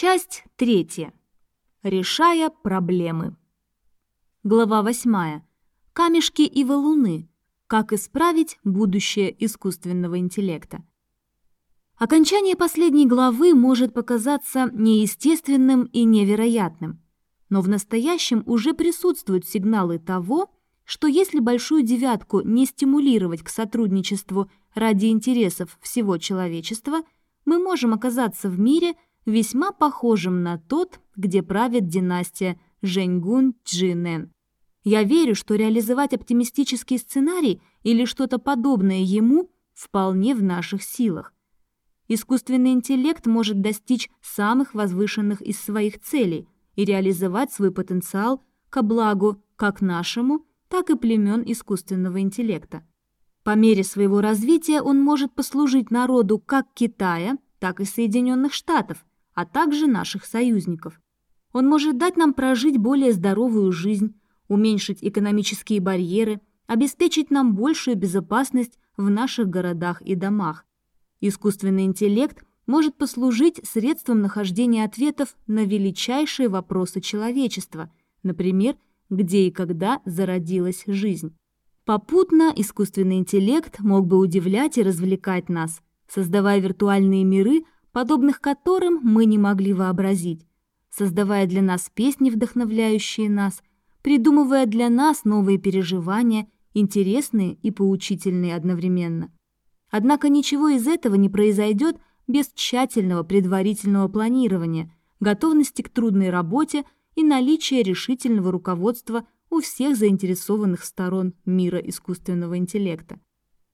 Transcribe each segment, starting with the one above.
Часть третья. Решая проблемы. Глава восьмая. Камешки и валуны. Как исправить будущее искусственного интеллекта. Окончание последней главы может показаться неестественным и невероятным, но в настоящем уже присутствуют сигналы того, что если большую девятку не стимулировать к сотрудничеству ради интересов всего человечества, мы можем оказаться в мире – весьма похожим на тот, где правит династия Женьгун Джинэн. Я верю, что реализовать оптимистический сценарий или что-то подобное ему вполне в наших силах. Искусственный интеллект может достичь самых возвышенных из своих целей и реализовать свой потенциал ко благу как нашему, так и племен искусственного интеллекта. По мере своего развития он может послужить народу как Китая, так и Соединенных Штатов, а также наших союзников. Он может дать нам прожить более здоровую жизнь, уменьшить экономические барьеры, обеспечить нам большую безопасность в наших городах и домах. Искусственный интеллект может послужить средством нахождения ответов на величайшие вопросы человечества, например, где и когда зародилась жизнь. Попутно искусственный интеллект мог бы удивлять и развлекать нас, создавая виртуальные миры – подобных которым мы не могли вообразить, создавая для нас песни, вдохновляющие нас, придумывая для нас новые переживания, интересные и поучительные одновременно. Однако ничего из этого не произойдет без тщательного предварительного планирования, готовности к трудной работе и наличия решительного руководства у всех заинтересованных сторон мира искусственного интеллекта.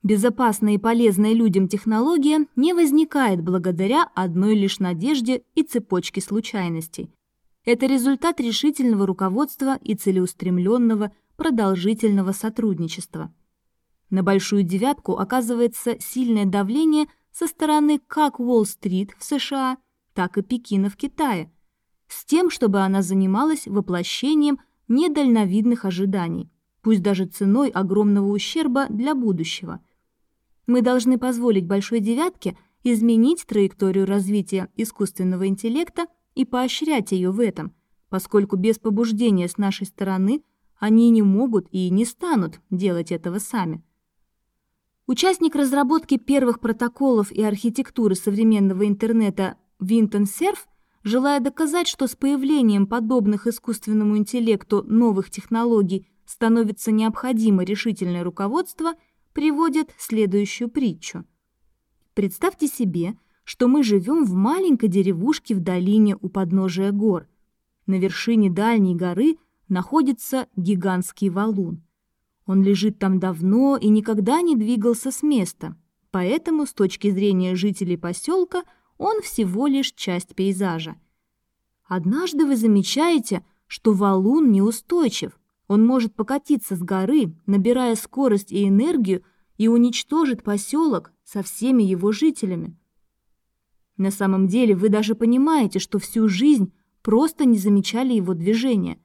Безопасная и полезная людям технология не возникает благодаря одной лишь надежде и цепочке случайностей. Это результат решительного руководства и целеустремленного продолжительного сотрудничества. На большую девятку оказывается сильное давление со стороны как Уолл-стрит в США, так и Пекина в Китае, с тем, чтобы она занималась воплощением недальновидных ожиданий, пусть даже ценой огромного ущерба для будущего – мы должны позволить Большой Девятке изменить траекторию развития искусственного интеллекта и поощрять ее в этом, поскольку без побуждения с нашей стороны они не могут и не станут делать этого сами. Участник разработки первых протоколов и архитектуры современного интернета Винтон Серф, желая доказать, что с появлением подобных искусственному интеллекту новых технологий становится необходимо решительное руководство – приводит следующую притчу. Представьте себе, что мы живем в маленькой деревушке в долине у подножия гор. На вершине дальней горы находится гигантский валун. Он лежит там давно и никогда не двигался с места, поэтому с точки зрения жителей поселка он всего лишь часть пейзажа. Однажды вы замечаете, что валун неустойчив, он может покатиться с горы, набирая скорость и энергию, и уничтожит поселок со всеми его жителями. На самом деле вы даже понимаете, что всю жизнь просто не замечали его движения.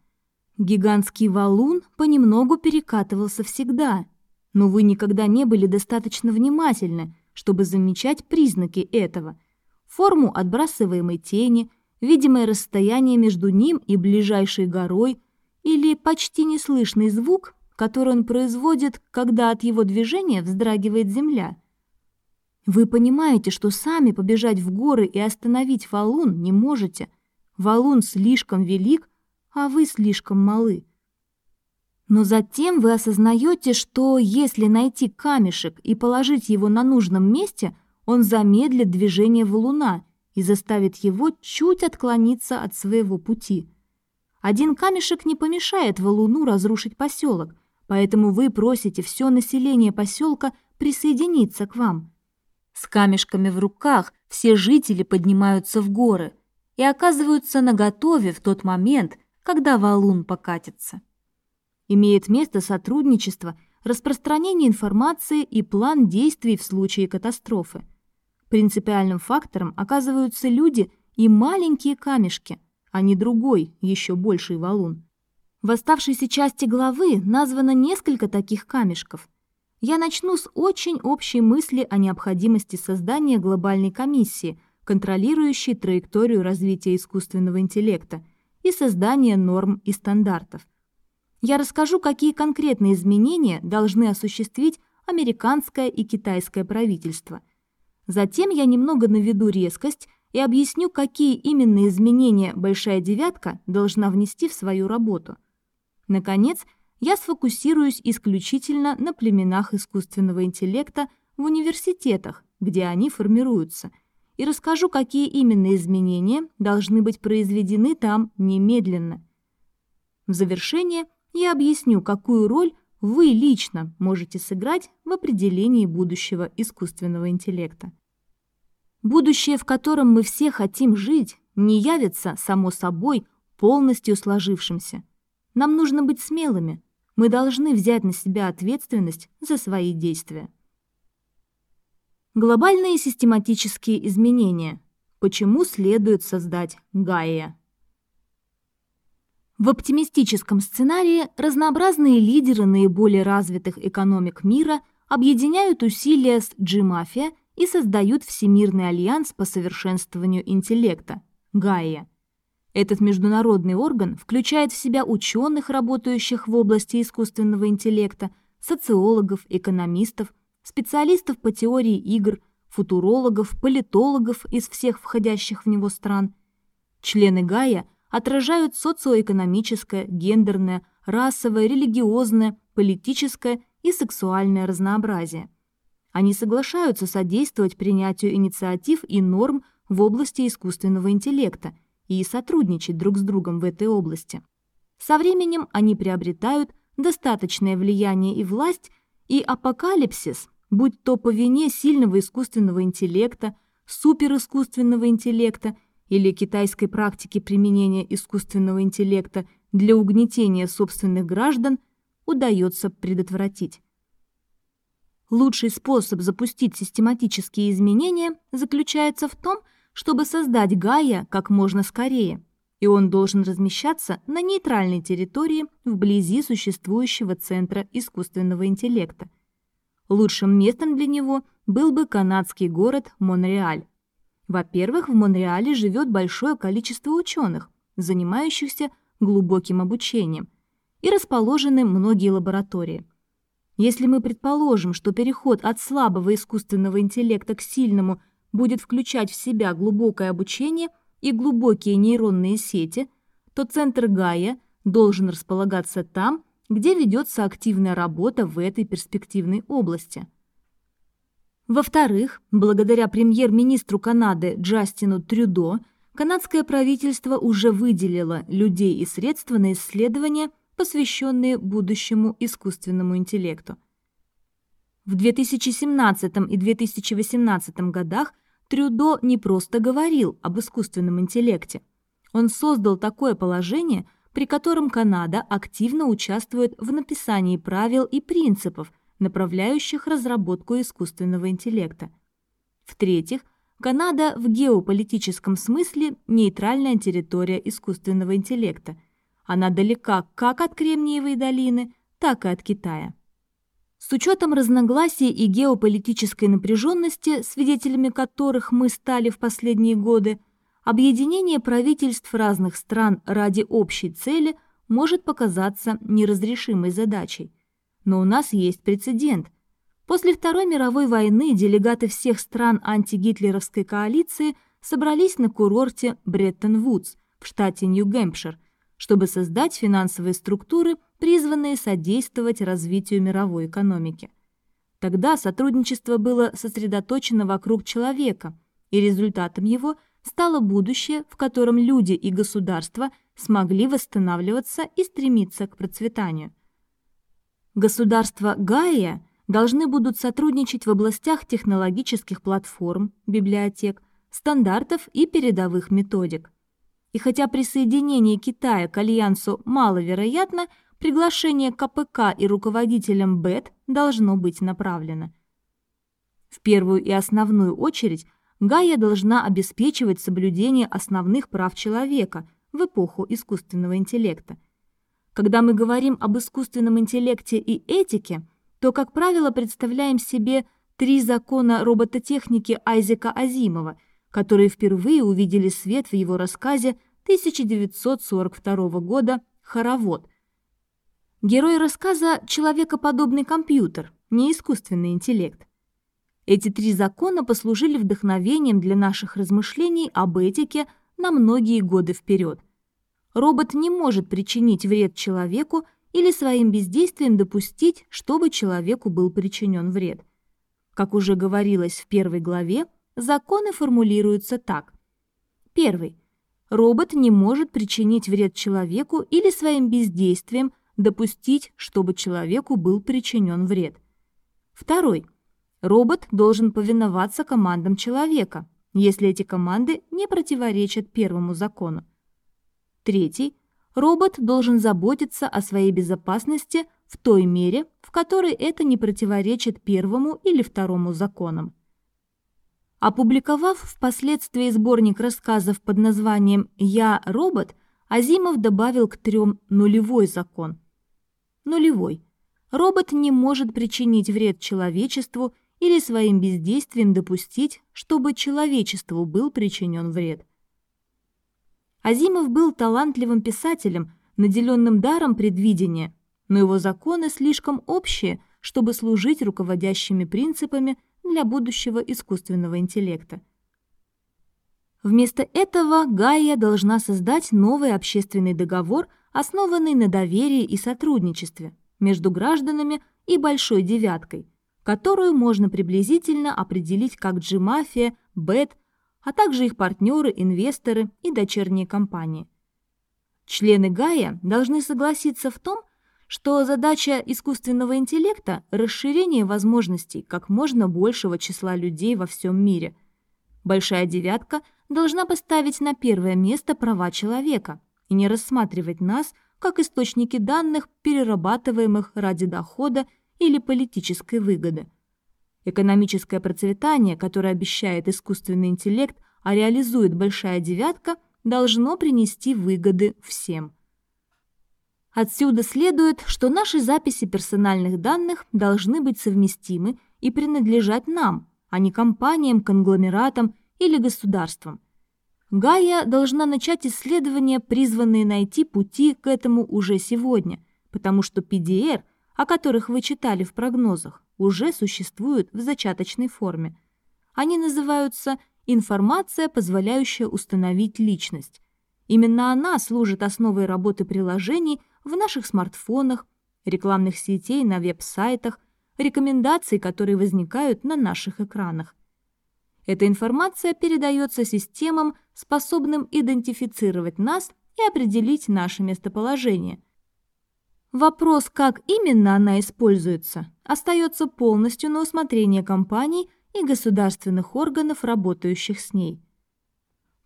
Гигантский валун понемногу перекатывался всегда, но вы никогда не были достаточно внимательны, чтобы замечать признаки этого. Форму отбрасываемой тени, видимое расстояние между ним и ближайшей горой – или почти неслышный звук, который он производит, когда от его движения вздрагивает земля. Вы понимаете, что сами побежать в горы и остановить валун не можете. Валун слишком велик, а вы слишком малы. Но затем вы осознаете, что если найти камешек и положить его на нужном месте, он замедлит движение валуна и заставит его чуть отклониться от своего пути – один камешек не помешает валуну разрушить поселок, поэтому вы просите все население поселка присоединиться к вам. С камешками в руках все жители поднимаются в горы и оказываются наготове в тот момент, когда валун покатится. Имеет место сотрудничество, распространение информации и план действий в случае катастрофы. Принципиальным фактором оказываются люди и маленькие камешки – а не другой, еще больший валун. В оставшейся части главы названо несколько таких камешков. Я начну с очень общей мысли о необходимости создания глобальной комиссии, контролирующий траекторию развития искусственного интеллекта и создание норм и стандартов. Я расскажу, какие конкретные изменения должны осуществить американское и китайское правительство. Затем я немного наведу резкость и объясню, какие именно изменения «Большая девятка» должна внести в свою работу. Наконец, я сфокусируюсь исключительно на племенах искусственного интеллекта в университетах, где они формируются, и расскажу, какие именно изменения должны быть произведены там немедленно. В завершение я объясню, какую роль вы лично можете сыграть в определении будущего искусственного интеллекта. Будущее, в котором мы все хотим жить, не явится, само собой, полностью сложившимся. Нам нужно быть смелыми. Мы должны взять на себя ответственность за свои действия. Глобальные систематические изменения. Почему следует создать Гайя? В оптимистическом сценарии разнообразные лидеры наиболее развитых экономик мира объединяют усилия с G-мафия и создают Всемирный альянс по совершенствованию интеллекта – Гайя. Этот международный орган включает в себя ученых, работающих в области искусственного интеллекта, социологов, экономистов, специалистов по теории игр, футурологов, политологов из всех входящих в него стран. Члены Гая отражают социоэкономическое, гендерное, расовое, религиозное, политическое и сексуальное разнообразие – они соглашаются содействовать принятию инициатив и норм в области искусственного интеллекта и сотрудничать друг с другом в этой области. Со временем они приобретают достаточное влияние и власть, и апокалипсис, будь то по вине сильного искусственного интеллекта, суперискусственного интеллекта или китайской практики применения искусственного интеллекта для угнетения собственных граждан, удается предотвратить. Лучший способ запустить систематические изменения заключается в том, чтобы создать Гая как можно скорее, и он должен размещаться на нейтральной территории вблизи существующего центра искусственного интеллекта. Лучшим местом для него был бы канадский город Монреаль. Во-первых, в Монреале живет большое количество ученых, занимающихся глубоким обучением, и расположены многие лаборатории. Если мы предположим, что переход от слабого искусственного интеллекта к сильному будет включать в себя глубокое обучение и глубокие нейронные сети, то центр Гая должен располагаться там, где ведется активная работа в этой перспективной области. Во-вторых, благодаря премьер-министру Канады Джастину Трюдо, канадское правительство уже выделило людей и средства на исследования посвященные будущему искусственному интеллекту. В 2017 и 2018 годах Трюдо не просто говорил об искусственном интеллекте. Он создал такое положение, при котором Канада активно участвует в написании правил и принципов, направляющих разработку искусственного интеллекта. В-третьих, Канада в геополитическом смысле нейтральная территория искусственного интеллекта – она далека как от Кремниевой долины, так и от Китая. С учетом разногласий и геополитической напряженности, свидетелями которых мы стали в последние годы, объединение правительств разных стран ради общей цели может показаться неразрешимой задачей. Но у нас есть прецедент. После Второй мировой войны делегаты всех стран антигитлеровской коалиции собрались на курорте Бреттон-Вудс в штате Нью-Гэмпшир – чтобы создать финансовые структуры, призванные содействовать развитию мировой экономики. Тогда сотрудничество было сосредоточено вокруг человека, и результатом его стало будущее, в котором люди и государства смогли восстанавливаться и стремиться к процветанию. Государства Гайя должны будут сотрудничать в областях технологических платформ, библиотек, стандартов и передовых методик – и хотя присоединение Китая к альянсу маловероятно, приглашение КПК и руководителям БЭТ должно быть направлено. В первую и основную очередь Гайя должна обеспечивать соблюдение основных прав человека в эпоху искусственного интеллекта. Когда мы говорим об искусственном интеллекте и этике, то, как правило, представляем себе три закона робототехники Айзека Азимова – которые впервые увидели свет в его рассказе 1942 года «Хоровод». Герой рассказа – человекоподобный компьютер, не искусственный интеллект. Эти три закона послужили вдохновением для наших размышлений об этике на многие годы вперед. Робот не может причинить вред человеку или своим бездействием допустить, чтобы человеку был причинен вред. Как уже говорилось в первой главе, законы формулируются так. Первый. Робот не может причинить вред человеку или своим бездействием допустить, чтобы человеку был причинен вред. Второй. Робот должен повиноваться командам человека, если эти команды не противоречат первому закону. Третий. Робот должен заботиться о своей безопасности в той мере, в которой это не противоречит первому или второму законам. Опубликовав впоследствии сборник рассказов под названием «Я робот», Азимов добавил к трем нулевой закон. Нулевой. Робот не может причинить вред человечеству или своим бездействием допустить, чтобы человечеству был причинен вред. Азимов был талантливым писателем, наделенным даром предвидения, но его законы слишком общие, чтобы служить руководящими принципами для будущего искусственного интеллекта. Вместо этого Гайя должна создать новый общественный договор, основанный на доверии и сотрудничестве между гражданами и Большой Девяткой, которую можно приблизительно определить как G-мафия, БЭТ, а также их партнеры, инвесторы и дочерние компании. Члены Гая должны согласиться в том, что задача искусственного интеллекта – расширение возможностей как можно большего числа людей во всем мире. Большая девятка должна поставить на первое место права человека и не рассматривать нас как источники данных, перерабатываемых ради дохода или политической выгоды. Экономическое процветание, которое обещает искусственный интеллект, а реализует большая девятка, должно принести выгоды всем – Отсюда следует, что наши записи персональных данных должны быть совместимы и принадлежать нам, а не компаниям, конгломератам или государствам. Гая должна начать исследования, призванные найти пути к этому уже сегодня, потому что PDR, о которых вы читали в прогнозах, уже существуют в зачаточной форме. Они называются «информация, позволяющая установить личность». Именно она служит основой работы приложений в наших смартфонах, рекламных сетей на веб-сайтах, рекомендаций, которые возникают на наших экранах. Эта информация передается системам, способным идентифицировать нас и определить наше местоположение. Вопрос, как именно она используется, остается полностью на усмотрение компаний и государственных органов, работающих с ней.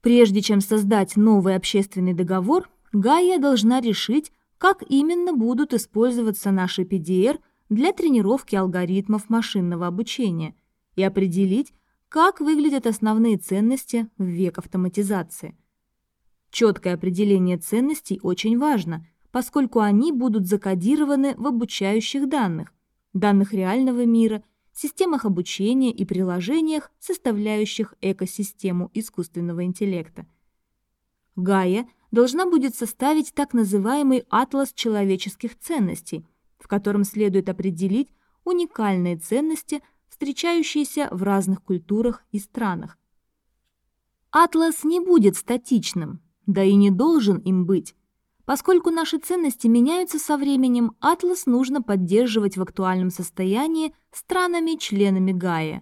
Прежде чем создать новый общественный договор, Гайя должна решить, как именно будут использоваться наши PDR для тренировки алгоритмов машинного обучения и определить, как выглядят основные ценности в век автоматизации. Четкое определение ценностей очень важно, поскольку они будут закодированы в обучающих данных, данных реального мира, системах обучения и приложениях, составляющих экосистему искусственного интеллекта. Гая – должна будет составить так называемый атлас человеческих ценностей, в котором следует определить уникальные ценности, встречающиеся в разных культурах и странах. Атлас не будет статичным, да и не должен им быть. Поскольку наши ценности меняются со временем, атлас нужно поддерживать в актуальном состоянии странами-членами ГАИа.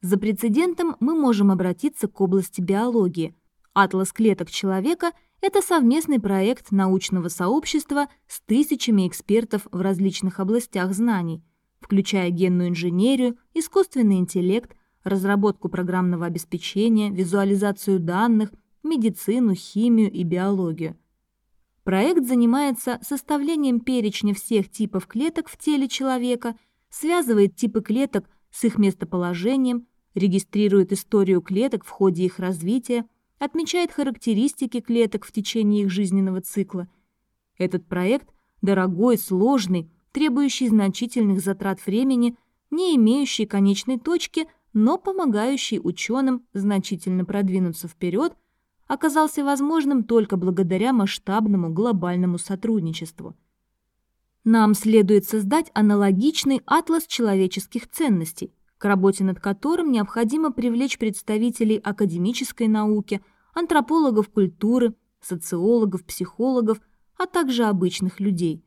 За прецедентом мы можем обратиться к области биологии. Атлас клеток человека – это совместный проект научного сообщества с тысячами экспертов в различных областях знаний, включая генную инженерию, искусственный интеллект, разработку программного обеспечения, визуализацию данных, медицину, химию и биологию. Проект занимается составлением перечня всех типов клеток в теле человека, связывает типы клеток с их местоположением, регистрирует историю клеток в ходе их развития, отмечает характеристики клеток в течение их жизненного цикла. Этот проект дорогой, сложный, требующий значительных затрат времени, не имеющий конечной точки, но помогающий ученым значительно продвинуться вперед, оказался возможным только благодаря масштабному глобальному сотрудничеству. Нам следует создать аналогичный атлас человеческих ценностей, к работе над которым необходимо привлечь представителей академической науки, антропологов культуры, социологов, психологов, а также обычных людей.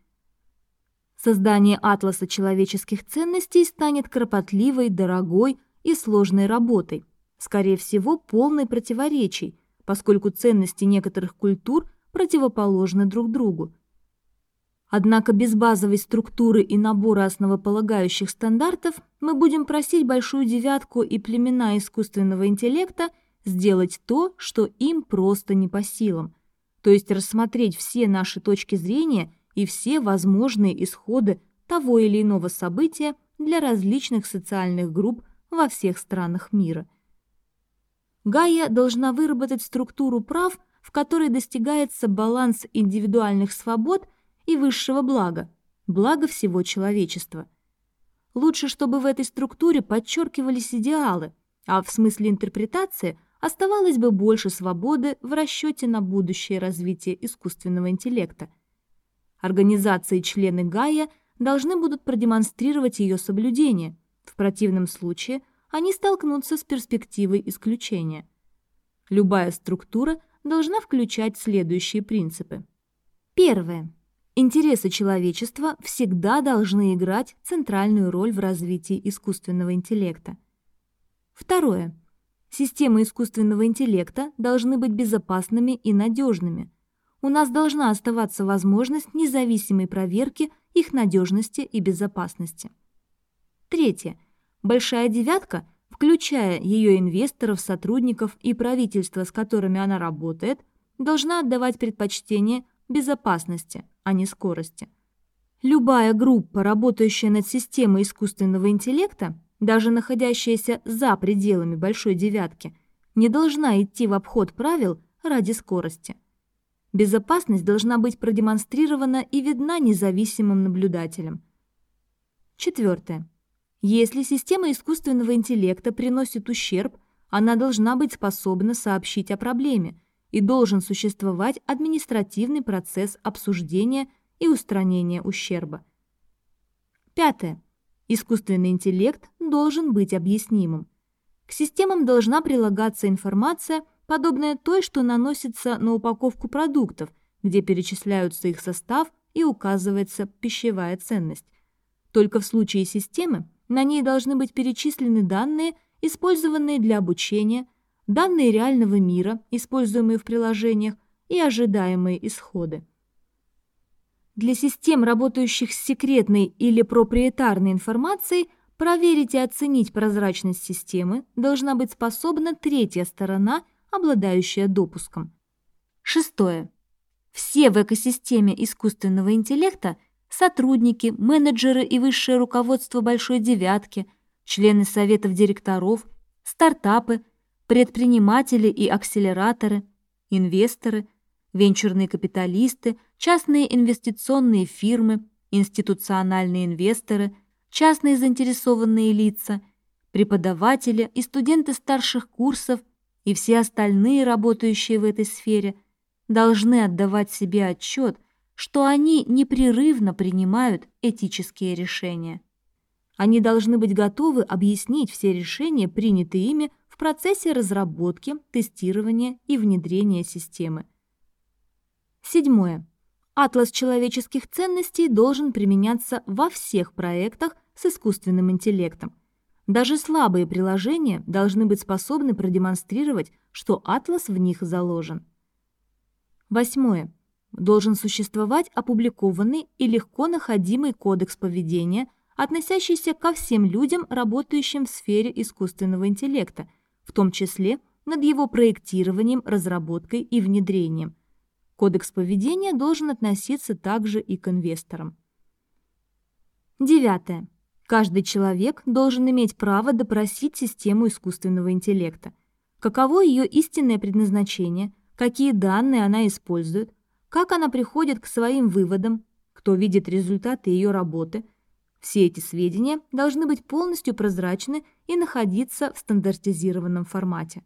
Создание атласа человеческих ценностей станет кропотливой, дорогой и сложной работой, скорее всего, полной противоречий, поскольку ценности некоторых культур противоположны друг другу. Однако без базовой структуры и набора основополагающих стандартов мы будем просить Большую Девятку и племена искусственного интеллекта сделать то, что им просто не по силам, то есть рассмотреть все наши точки зрения и все возможные исходы того или иного события для различных социальных групп во всех странах мира. Гайя должна выработать структуру прав, в которой достигается баланс индивидуальных свобод – и высшего блага, блага всего человечества. Лучше, чтобы в этой структуре подчеркивались идеалы, а в смысле интерпретации оставалось бы больше свободы в расчете на будущее развитие искусственного интеллекта. Организации члены Гая должны будут продемонстрировать ее соблюдение, в противном случае они столкнутся с перспективой исключения. Любая структура должна включать следующие принципы. Первое. Интересы человечества всегда должны играть центральную роль в развитии искусственного интеллекта. Второе. Системы искусственного интеллекта должны быть безопасными и надежными. У нас должна оставаться возможность независимой проверки их надежности и безопасности. Третье. Большая девятка, включая ее инвесторов, сотрудников и правительства, с которыми она работает, должна отдавать предпочтение безопасности – а не скорости. Любая группа, работающая над системой искусственного интеллекта, даже находящаяся за пределами большой девятки, не должна идти в обход правил ради скорости. Безопасность должна быть продемонстрирована и видна независимым наблюдателям. Четвертое. Если система искусственного интеллекта приносит ущерб, она должна быть способна сообщить о проблеме – и должен существовать административный процесс обсуждения и устранения ущерба. Пятое. Искусственный интеллект должен быть объяснимым. К системам должна прилагаться информация, подобная той, что наносится на упаковку продуктов, где перечисляются их состав и указывается пищевая ценность. Только в случае системы на ней должны быть перечислены данные, использованные для обучения, данные реального мира, используемые в приложениях, и ожидаемые исходы. Для систем, работающих с секретной или проприетарной информацией, проверить и оценить прозрачность системы должна быть способна третья сторона, обладающая допуском. Шестое. Все в экосистеме искусственного интеллекта сотрудники, менеджеры и высшее руководство Большой Девятки, члены советов директоров, стартапы – предприниматели и акселераторы, инвесторы, венчурные капиталисты, частные инвестиционные фирмы, институциональные инвесторы, частные заинтересованные лица, преподаватели и студенты старших курсов и все остальные, работающие в этой сфере, должны отдавать себе отчет, что они непрерывно принимают этические решения. Они должны быть готовы объяснить все решения, принятые ими в процессе разработки, тестирования и внедрения системы. Седьмое. Атлас человеческих ценностей должен применяться во всех проектах с искусственным интеллектом. Даже слабые приложения должны быть способны продемонстрировать, что атлас в них заложен. Восьмое. Должен существовать опубликованный и легко находимый кодекс поведения, относящийся ко всем людям, работающим в сфере искусственного интеллекта, в том числе над его проектированием, разработкой и внедрением. Кодекс поведения должен относиться также и к инвесторам. Девятое. Каждый человек должен иметь право допросить систему искусственного интеллекта. Каково ее истинное предназначение, какие данные она использует, как она приходит к своим выводам, кто видит результаты ее работы. Все эти сведения должны быть полностью прозрачны и находиться в стандартизированном формате.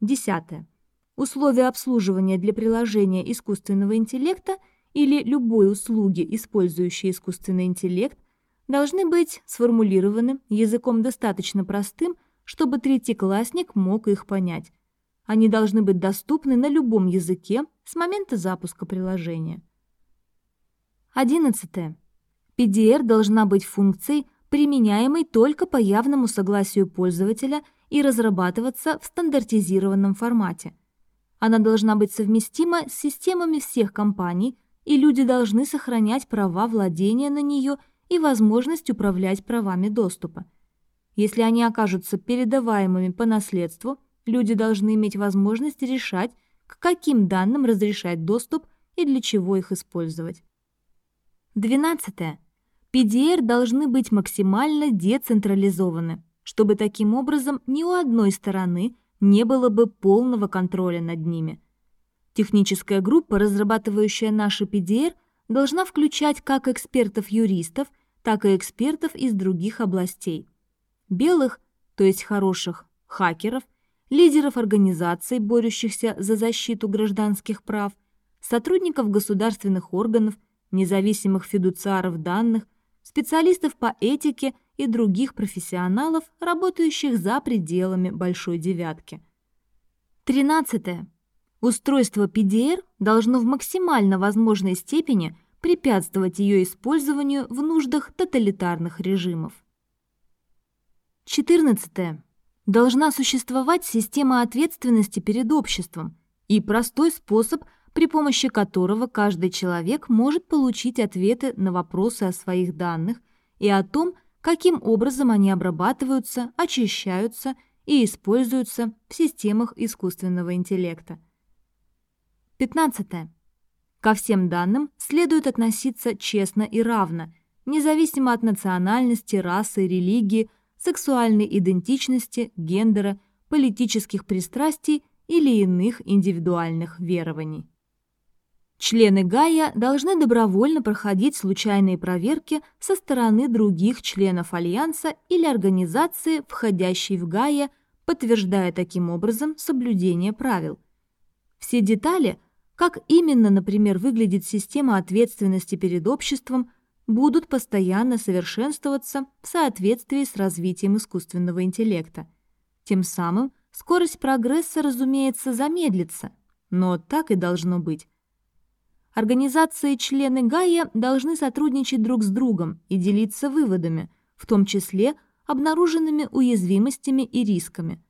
Десятое. Условия обслуживания для приложения искусственного интеллекта или любой услуги, использующей искусственный интеллект, должны быть сформулированы языком достаточно простым, чтобы третьеклассник мог их понять. Они должны быть доступны на любом языке с момента запуска приложения. 11. PDR должна быть функцией, применяемой только по явному согласию пользователя и разрабатываться в стандартизированном формате. Она должна быть совместима с системами всех компаний, и люди должны сохранять права владения на нее и возможность управлять правами доступа. Если они окажутся передаваемыми по наследству, люди должны иметь возможность решать, к каким данным разрешать доступ и для чего их использовать. 12. PDR должны быть максимально децентрализованы, чтобы таким образом ни у одной стороны не было бы полного контроля над ними. Техническая группа, разрабатывающая наши PDR, должна включать как экспертов-юристов, так и экспертов из других областей. Белых, то есть хороших, хакеров, лидеров организаций, борющихся за защиту гражданских прав, сотрудников государственных органов, независимых фидуциаров данных, специалистов по этике и других профессионалов, работающих за пределами Большой Девятки. 13. Устройство PDR должно в максимально возможной степени препятствовать ее использованию в нуждах тоталитарных режимов. 14. Должна существовать система ответственности перед обществом и простой способ – при помощи которого каждый человек может получить ответы на вопросы о своих данных и о том, каким образом они обрабатываются, очищаются и используются в системах искусственного интеллекта. 15. Ко всем данным следует относиться честно и равно, независимо от национальности, расы, религии, сексуальной идентичности, гендера, политических пристрастий или иных индивидуальных верований. Члены ГАЯ должны добровольно проходить случайные проверки со стороны других членов Альянса или организации, входящей в ГАЯ, подтверждая таким образом соблюдение правил. Все детали, как именно, например, выглядит система ответственности перед обществом, будут постоянно совершенствоваться в соответствии с развитием искусственного интеллекта. Тем самым скорость прогресса, разумеется, замедлится, но так и должно быть. Организации члены ГАЯ должны сотрудничать друг с другом и делиться выводами, в том числе обнаруженными уязвимостями и рисками.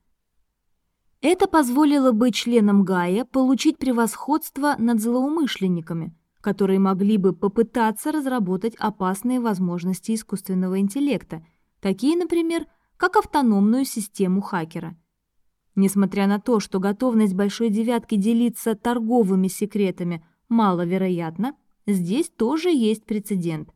Это позволило бы членам ГАЯ получить превосходство над злоумышленниками, которые могли бы попытаться разработать опасные возможности искусственного интеллекта, такие, например, как автономную систему хакера. Несмотря на то, что готовность Большой Девятки делиться торговыми секретами – маловероятно, здесь тоже есть прецедент.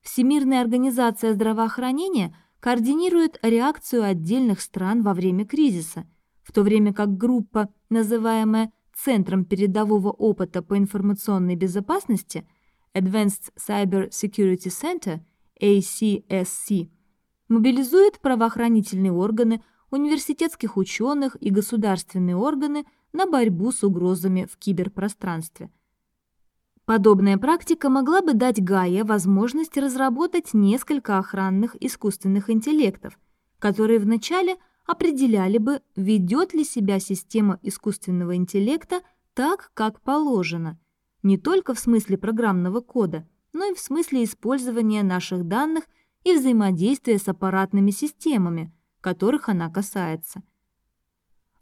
Всемирная организация здравоохранения координирует реакцию отдельных стран во время кризиса, в то время как группа, называемая Центром передового опыта по информационной безопасности Advanced Cyber Security Center, ACSC, мобилизует правоохранительные органы, университетских ученых и государственные органы на борьбу с угрозами в киберпространстве – Подобная практика могла бы дать Гае возможность разработать несколько охранных искусственных интеллектов, которые вначале определяли бы, ведет ли себя система искусственного интеллекта так, как положено, не только в смысле программного кода, но и в смысле использования наших данных и взаимодействия с аппаратными системами, которых она касается.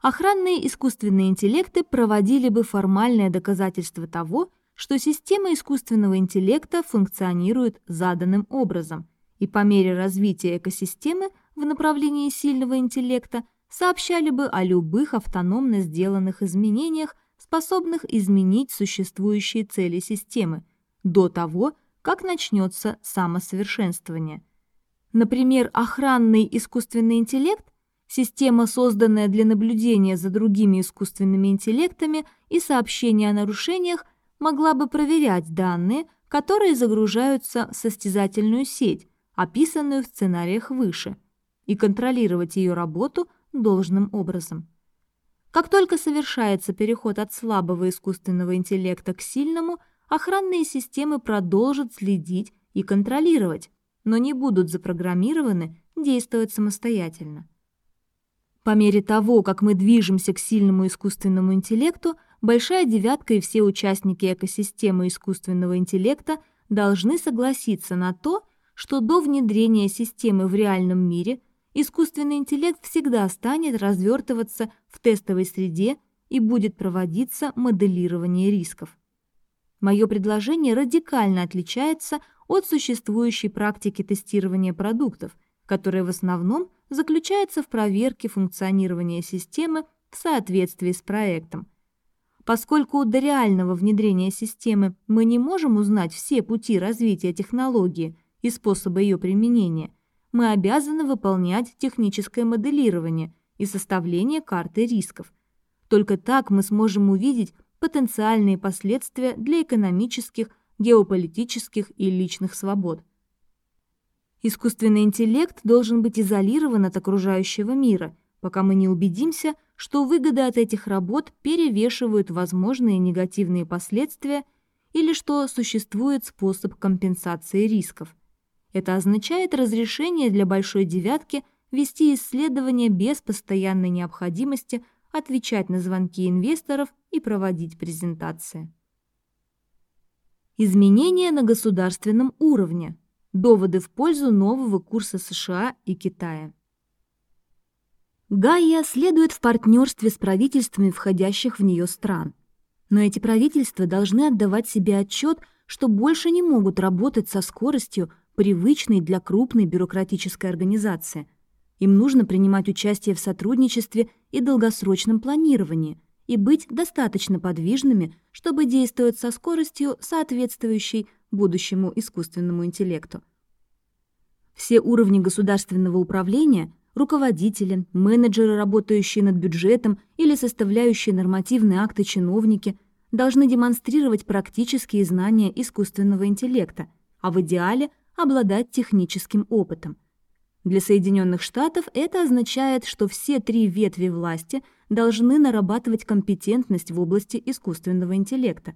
Охранные искусственные интеллекты проводили бы формальное доказательство того, что система искусственного интеллекта функционирует заданным образом, и по мере развития экосистемы в направлении сильного интеллекта сообщали бы о любых автономно сделанных изменениях, способных изменить существующие цели системы, до того, как начнется самосовершенствование. Например, охранный искусственный интеллект Система, созданная для наблюдения за другими искусственными интеллектами и сообщения о нарушениях, могла бы проверять данные, которые загружаются в состязательную сеть, описанную в сценариях выше, и контролировать ее работу должным образом. Как только совершается переход от слабого искусственного интеллекта к сильному, охранные системы продолжат следить и контролировать, но не будут запрограммированы действовать самостоятельно. По мере того, как мы движемся к сильному искусственному интеллекту, Большая девятка и все участники экосистемы искусственного интеллекта должны согласиться на то, что до внедрения системы в реальном мире искусственный интеллект всегда станет развертываться в тестовой среде и будет проводиться моделирование рисков. Мое предложение радикально отличается от существующей практики тестирования продуктов, которая в основном заключается в проверке функционирования системы в соответствии с проектом – Поскольку до реального внедрения системы мы не можем узнать все пути развития технологии и способы ее применения, мы обязаны выполнять техническое моделирование и составление карты рисков. Только так мы сможем увидеть потенциальные последствия для экономических, геополитических и личных свобод. Искусственный интеллект должен быть изолирован от окружающего мира, пока мы не убедимся, что выгоды от этих работ перевешивают возможные негативные последствия или что существует способ компенсации рисков. Это означает разрешение для большой девятки вести исследования без постоянной необходимости отвечать на звонки инвесторов и проводить презентации. Изменения на государственном уровне. Доводы в пользу нового курса США и Китая. Гайя следует в партнерстве с правительствами входящих в нее стран. Но эти правительства должны отдавать себе отчет, что больше не могут работать со скоростью, привычной для крупной бюрократической организации. Им нужно принимать участие в сотрудничестве и долгосрочном планировании и быть достаточно подвижными, чтобы действовать со скоростью, соответствующей будущему искусственному интеллекту. Все уровни государственного управления – руководители, менеджеры, работающие над бюджетом или составляющие нормативные акты чиновники, должны демонстрировать практические знания искусственного интеллекта, а в идеале обладать техническим опытом. Для Соединенных Штатов это означает, что все три ветви власти должны нарабатывать компетентность в области искусственного интеллекта.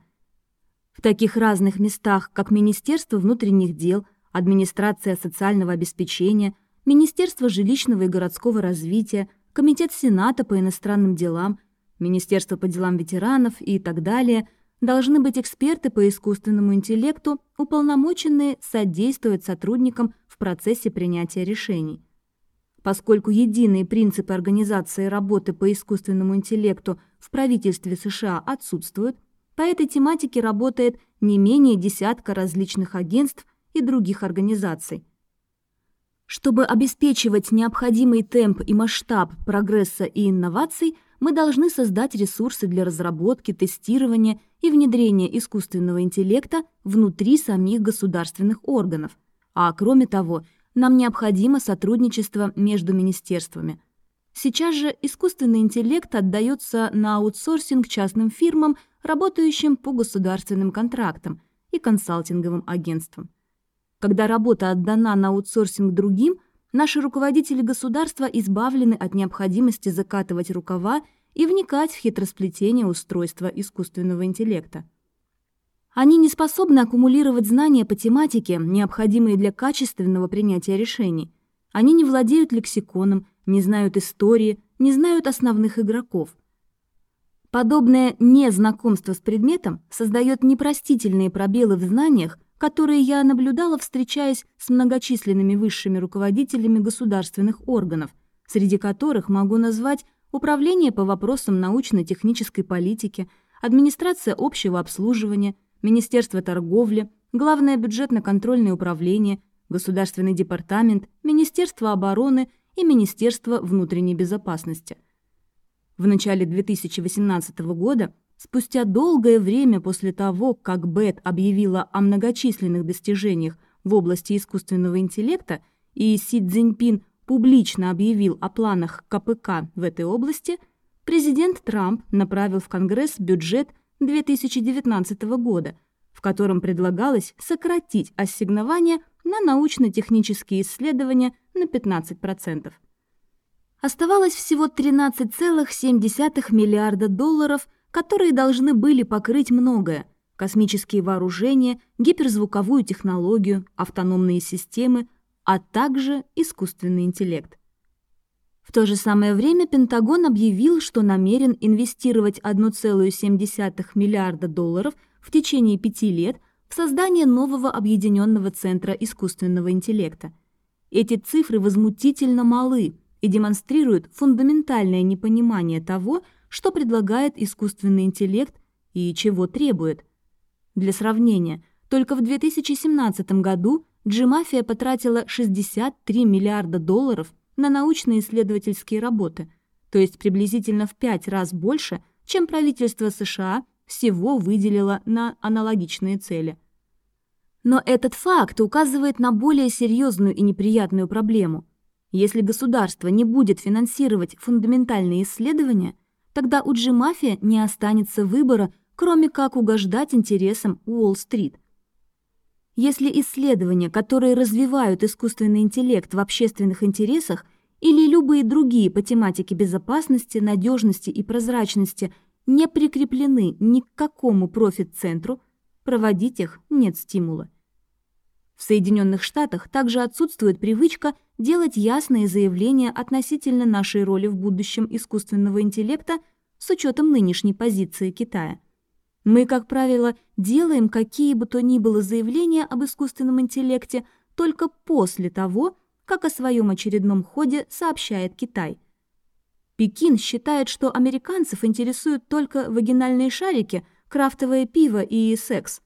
В таких разных местах, как Министерство внутренних дел, Администрация социального обеспечения – Министерство жилищного и городского развития, Комитет Сената по иностранным делам, Министерство по делам ветеранов и так далее должны быть эксперты по искусственному интеллекту, уполномоченные содействовать сотрудникам в процессе принятия решений. Поскольку единые принципы организации работы по искусственному интеллекту в правительстве США отсутствуют, по этой тематике работает не менее десятка различных агентств и других организаций, чтобы обеспечивать необходимый темп и масштаб прогресса и инноваций, мы должны создать ресурсы для разработки, тестирования и внедрения искусственного интеллекта внутри самих государственных органов. А кроме того, нам необходимо сотрудничество между министерствами. Сейчас же искусственный интеллект отдается на аутсорсинг частным фирмам, работающим по государственным контрактам и консалтинговым агентствам. Когда работа отдана на аутсорсинг другим, наши руководители государства избавлены от необходимости закатывать рукава и вникать в хитросплетение устройства искусственного интеллекта. Они не способны аккумулировать знания по тематике, необходимые для качественного принятия решений. Они не владеют лексиконом, не знают истории, не знают основных игроков. Подобное незнакомство с предметом создает непростительные пробелы в знаниях, которые я наблюдала, встречаясь с многочисленными высшими руководителями государственных органов, среди которых могу назвать Управление по вопросам научно-технической политики, Администрация общего обслуживания, Министерство торговли, Главное бюджетно-контрольное управление, Государственный департамент, Министерство обороны и Министерство внутренней безопасности. В начале 2018 года Спустя долгое время после того, как Бет объявила о многочисленных достижениях в области искусственного интеллекта и Си Цзиньпин публично объявил о планах КПК в этой области, президент Трамп направил в Конгресс бюджет 2019 года, в котором предлагалось сократить ассигнования на научно-технические исследования на 15%. Оставалось всего 13,7 миллиарда долларов, которые должны были покрыть многое – космические вооружения, гиперзвуковую технологию, автономные системы, а также искусственный интеллект. В то же самое время Пентагон объявил, что намерен инвестировать 1,7 миллиарда долларов в течение пяти лет в создание нового объединенного центра искусственного интеллекта. Эти цифры возмутительно малы и демонстрируют фундаментальное непонимание того, что предлагает искусственный интеллект и чего требует. Для сравнения, только в 2017 году G-мафия потратила 63 миллиарда долларов на научно-исследовательские работы, то есть приблизительно в пять раз больше, чем правительство США всего выделило на аналогичные цели. Но этот факт указывает на более серьезную и неприятную проблему. Если государство не будет финансировать фундаментальные исследования, тогда у G-мафия не останется выбора, кроме как угождать интересам Уолл-стрит – если исследования, которые развивают искусственный интеллект в общественных интересах или любые другие по тематике безопасности, надежности и прозрачности не прикреплены ни к какому профит-центру, проводить их нет стимула. В Соединенных Штатах также отсутствует привычка делать ясные заявления относительно нашей роли в будущем искусственного интеллекта с учетом нынешней позиции Китая – мы, как правило, делаем какие бы то ни было заявления об искусственном интеллекте только после того, как о своем очередном ходе сообщает Китай. Пекин считает, что американцев интересуют только вагинальные шарики, крафтовое пиво и секс.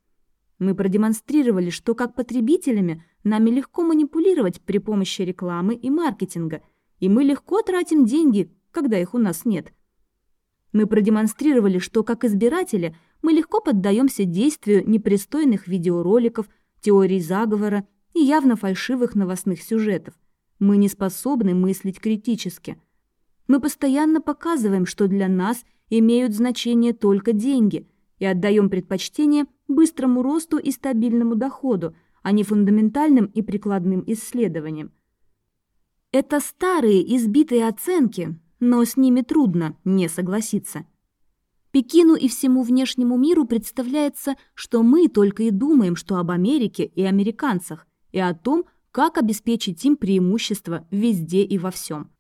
Мы продемонстрировали, что как потребителями нами легко манипулировать при помощи рекламы и маркетинга, и мы легко тратим деньги, когда их у нас нет. Мы продемонстрировали, что как избиратели – мы легко поддаемся действию непристойных видеороликов, теорий заговора и явно фальшивых новостных сюжетов. Мы не способны мыслить критически. Мы постоянно показываем, что для нас имеют значение только деньги и отдаем предпочтение быстрому росту и стабильному доходу, а не фундаментальным и прикладным исследованиям. Это старые избитые оценки, но с ними трудно не согласиться. Пекину и всему внешнему миру представляется, что мы только и думаем, что об Америке и американцах, и о том, как обеспечить им преимущество везде и во всем.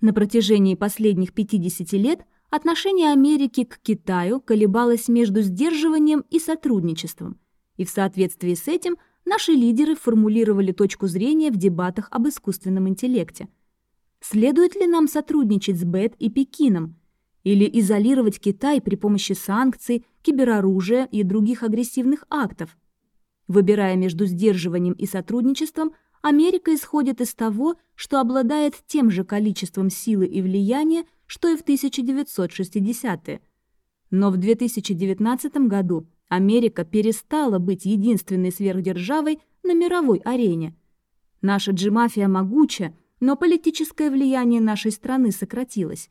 На протяжении последних 50 лет отношение Америки к Китаю колебалось между сдерживанием и сотрудничеством, и в соответствии с этим наши лидеры формулировали точку зрения в дебатах об искусственном интеллекте. Следует ли нам сотрудничать с БЭТ и Пекином – или изолировать Китай при помощи санкций, кибероружия и других агрессивных актов. Выбирая между сдерживанием и сотрудничеством, Америка исходит из того, что обладает тем же количеством силы и влияния, что и в 1960-е. Но в 2019 году Америка перестала быть единственной сверхдержавой на мировой арене. Наша джимафия могуча, но политическое влияние нашей страны сократилось.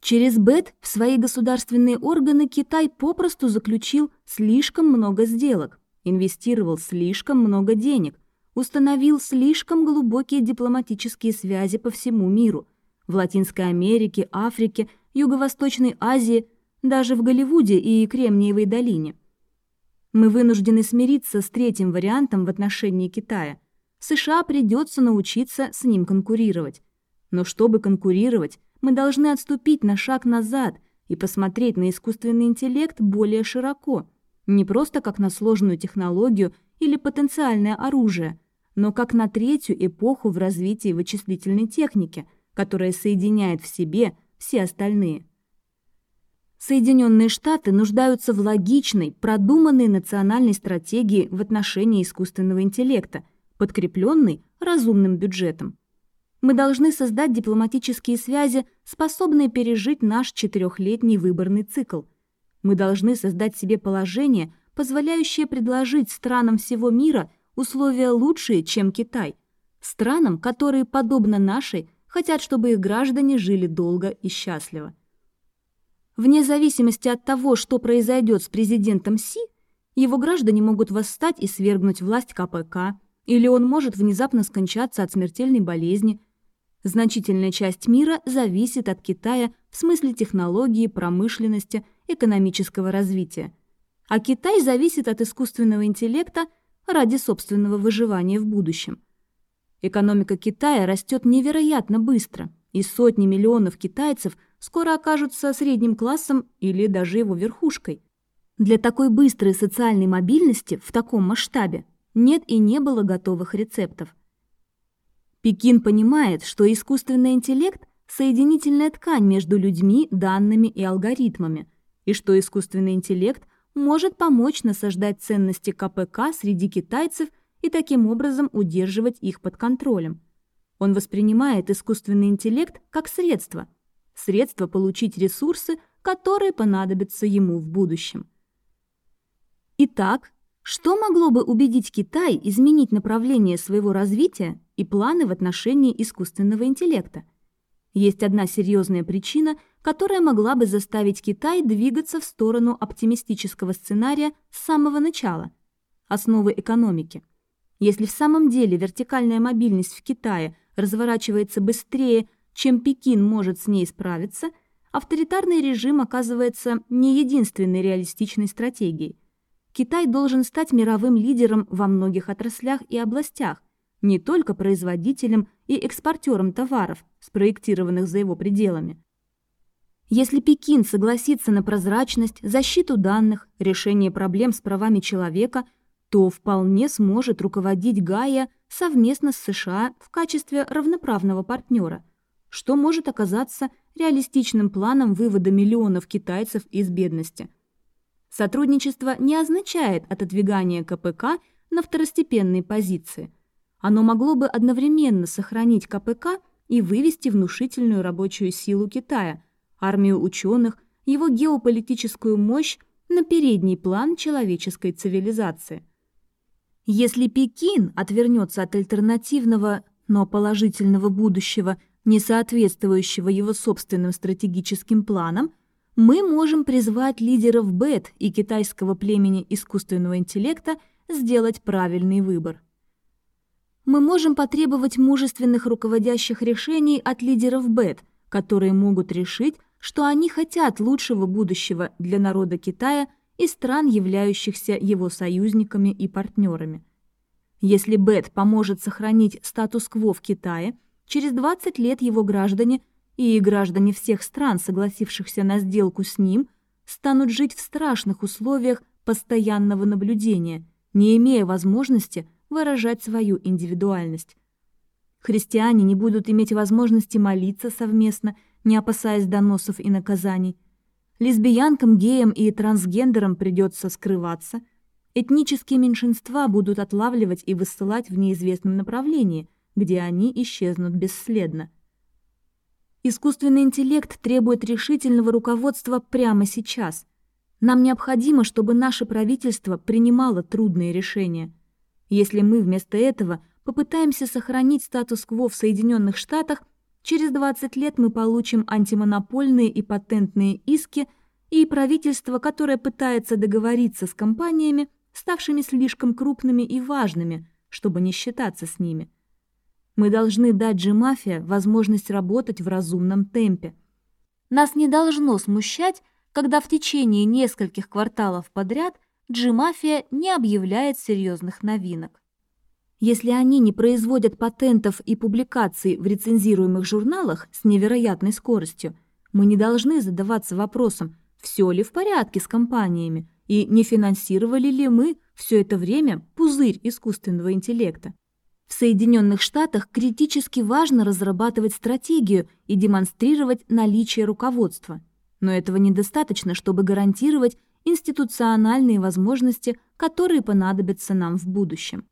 Через БЭТ в свои государственные органы Китай попросту заключил слишком много сделок, инвестировал слишком много денег, установил слишком глубокие дипломатические связи по всему миру, в Латинской Америке, Африке, Юго-Восточной Азии, даже в Голливуде и Кремниевой долине. Мы вынуждены смириться с третьим вариантом в отношении Китая. США придется научиться с ним конкурировать. Но чтобы конкурировать, мы должны отступить на шаг назад и посмотреть на искусственный интеллект более широко, не просто как на сложную технологию или потенциальное оружие, но как на третью эпоху в развитии вычислительной техники, которая соединяет в себе все остальные. Соединенные Штаты нуждаются в логичной, продуманной национальной стратегии в отношении искусственного интеллекта, подкрепленной разумным бюджетом. Мы должны создать дипломатические связи, способные пережить наш четырехлетний выборный цикл. Мы должны создать себе положение, позволяющее предложить странам всего мира условия лучшие, чем Китай. Странам, которые, подобно нашей, хотят, чтобы их граждане жили долго и счастливо. Вне зависимости от того, что произойдет с президентом Си, его граждане могут восстать и свергнуть власть КПК, или он может внезапно скончаться от смертельной болезни. Значительная часть мира зависит от Китая в смысле технологии, промышленности, экономического развития. А Китай зависит от искусственного интеллекта ради собственного выживания в будущем. Экономика Китая растет невероятно быстро, и сотни миллионов китайцев скоро окажутся средним классом или даже его верхушкой. Для такой быстрой социальной мобильности в таком масштабе нет и не было готовых рецептов. Пекин понимает, что искусственный интеллект – соединительная ткань между людьми, данными и алгоритмами, и что искусственный интеллект может помочь насаждать ценности КПК среди китайцев и таким образом удерживать их под контролем. Он воспринимает искусственный интеллект как средство, средство получить ресурсы, которые понадобятся ему в будущем. Итак, что могло бы убедить Китай изменить направление своего развития и планы в отношении искусственного интеллекта? Есть одна серьезная причина, которая могла бы заставить Китай двигаться в сторону оптимистического сценария с самого начала – основы экономики. Если в самом деле вертикальная мобильность в Китае разворачивается быстрее, чем Пекин может с ней справиться, авторитарный режим оказывается не единственной реалистичной стратегией. Китай должен стать мировым лидером во многих отраслях и областях, не только производителем и экспортером товаров, спроектированных за его пределами. Если Пекин согласится на прозрачность, защиту данных, решение проблем с правами человека, то вполне сможет руководить Гая совместно с США в качестве равноправного партнера, что может оказаться реалистичным планом вывода миллионов китайцев из бедности – Сотрудничество не означает отодвигание КПК на второстепенные позиции. Оно могло бы одновременно сохранить КПК и вывести внушительную рабочую силу Китая, армию ученых, его геополитическую мощь на передний план человеческой цивилизации. Если Пекин отвернется от альтернативного, но положительного будущего, не соответствующего его собственным стратегическим планам, мы можем призвать лидеров БЭТ и китайского племени искусственного интеллекта сделать правильный выбор. Мы можем потребовать мужественных руководящих решений от лидеров БЭТ, которые могут решить, что они хотят лучшего будущего для народа Китая и стран, являющихся его союзниками и партнерами. Если БЭТ поможет сохранить статус-кво в Китае, через 20 лет его граждане и граждане всех стран, согласившихся на сделку с ним, станут жить в страшных условиях постоянного наблюдения, не имея возможности выражать свою индивидуальность. Христиане не будут иметь возможности молиться совместно, не опасаясь доносов и наказаний. Лесбиянкам, геям и трансгендерам придется скрываться. Этнические меньшинства будут отлавливать и высылать в неизвестном направлении, где они исчезнут бесследно. Искусственный интеллект требует решительного руководства прямо сейчас. Нам необходимо, чтобы наше правительство принимало трудные решения. Если мы вместо этого попытаемся сохранить статус-кво в Соединенных Штатах, через 20 лет мы получим антимонопольные и патентные иски и правительство, которое пытается договориться с компаниями, ставшими слишком крупными и важными, чтобы не считаться с ними. Мы должны дать G-мафия возможность работать в разумном темпе. Нас не должно смущать, когда в течение нескольких кварталов подряд G-мафия не объявляет серьезных новинок. Если они не производят патентов и публикаций в рецензируемых журналах с невероятной скоростью, мы не должны задаваться вопросом, все ли в порядке с компаниями и не финансировали ли мы все это время пузырь искусственного интеллекта. В Соединенных Штатах критически важно разрабатывать стратегию и демонстрировать наличие руководства. Но этого недостаточно, чтобы гарантировать институциональные возможности, которые понадобятся нам в будущем.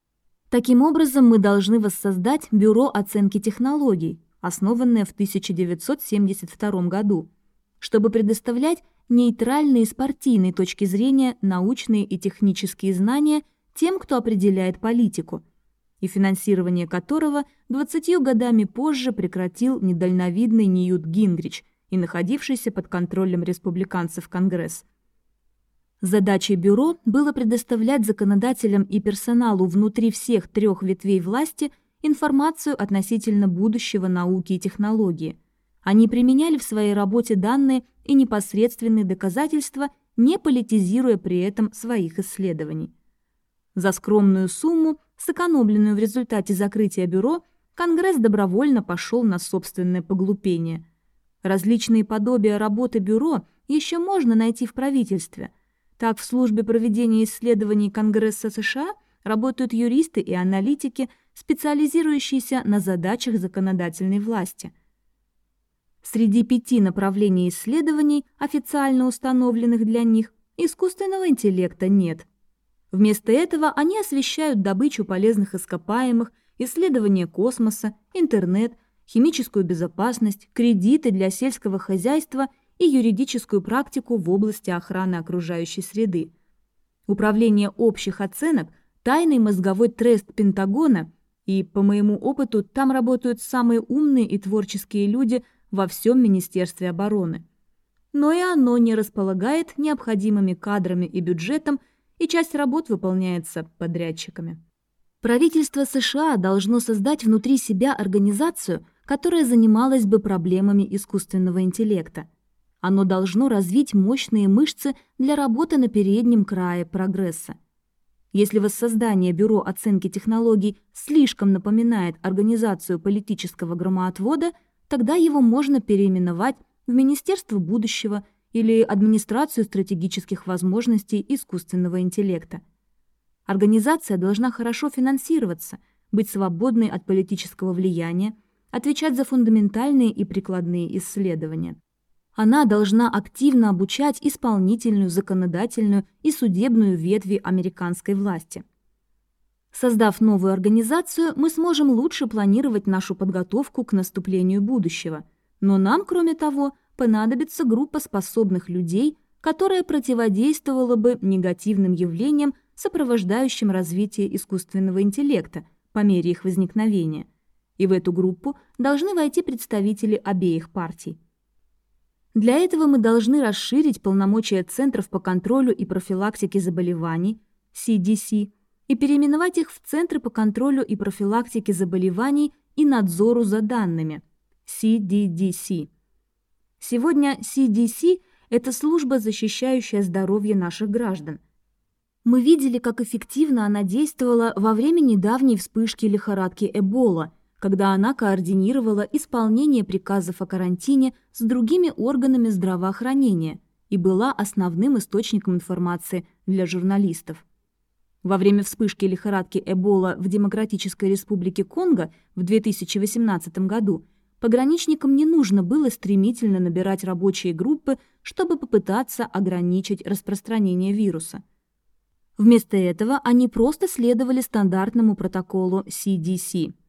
Таким образом, мы должны воссоздать Бюро оценки технологий, основанное в 1972 году, чтобы предоставлять нейтральные с партийной точки зрения научные и технические знания тем, кто определяет политику – и финансирование которого 20 годами позже прекратил недальновидный Ньют Гингрич и находившийся под контролем республиканцев Конгресс. Задачей бюро было предоставлять законодателям и персоналу внутри всех трех ветвей власти информацию относительно будущего науки и технологии. Они применяли в своей работе данные и непосредственные доказательства, не политизируя при этом своих исследований. За скромную сумму, сэкономленную в результате закрытия бюро, Конгресс добровольно пошел на собственное поглупение. Различные подобия работы бюро еще можно найти в правительстве – так, в службе проведения исследований Конгресса США работают юристы и аналитики, специализирующиеся на задачах законодательной власти. Среди пяти направлений исследований, официально установленных для них, искусственного интеллекта нет. Вместо этого они освещают добычу полезных ископаемых, исследование космоса, интернет, химическую безопасность, кредиты для сельского хозяйства и юридическую практику в области охраны окружающей среды. Управление общих оценок – тайный мозговой трест Пентагона, и, по моему опыту, там работают самые умные и творческие люди во всем Министерстве обороны. Но и оно не располагает необходимыми кадрами и бюджетом, и часть работ выполняется подрядчиками. Правительство США должно создать внутри себя организацию, которая занималась бы проблемами искусственного интеллекта – оно должно развить мощные мышцы для работы на переднем крае прогресса. Если воссоздание Бюро оценки технологий слишком напоминает организацию политического громоотвода, тогда его можно переименовать в Министерство будущего или Администрацию стратегических возможностей искусственного интеллекта. Организация должна хорошо финансироваться, быть свободной от политического влияния, отвечать за фундаментальные и прикладные исследования она должна активно обучать исполнительную, законодательную и судебную ветви американской власти. Создав новую организацию, мы сможем лучше планировать нашу подготовку к наступлению будущего. Но нам, кроме того, понадобится группа способных людей, которая противодействовала бы негативным явлениям, сопровождающим развитие искусственного интеллекта по мере их возникновения. И в эту группу должны войти представители обеих партий. Для этого мы должны расширить полномочия Центров по контролю и профилактике заболеваний, CDC, и переименовать их в Центры по контролю и профилактике заболеваний и надзору за данными, CDDC. Сегодня CDC – это служба, защищающая здоровье наших граждан. Мы видели, как эффективно она действовала во время недавней вспышки лихорадки Эбола – когда она координировала исполнение приказов о карантине с другими органами здравоохранения и была основным источником информации для журналистов. Во время вспышки лихорадки Эбола в Демократической Республике Конго в 2018 году пограничникам не нужно было стремительно набирать рабочие группы, чтобы попытаться ограничить распространение вируса. Вместо этого они просто следовали стандартному протоколу CDC –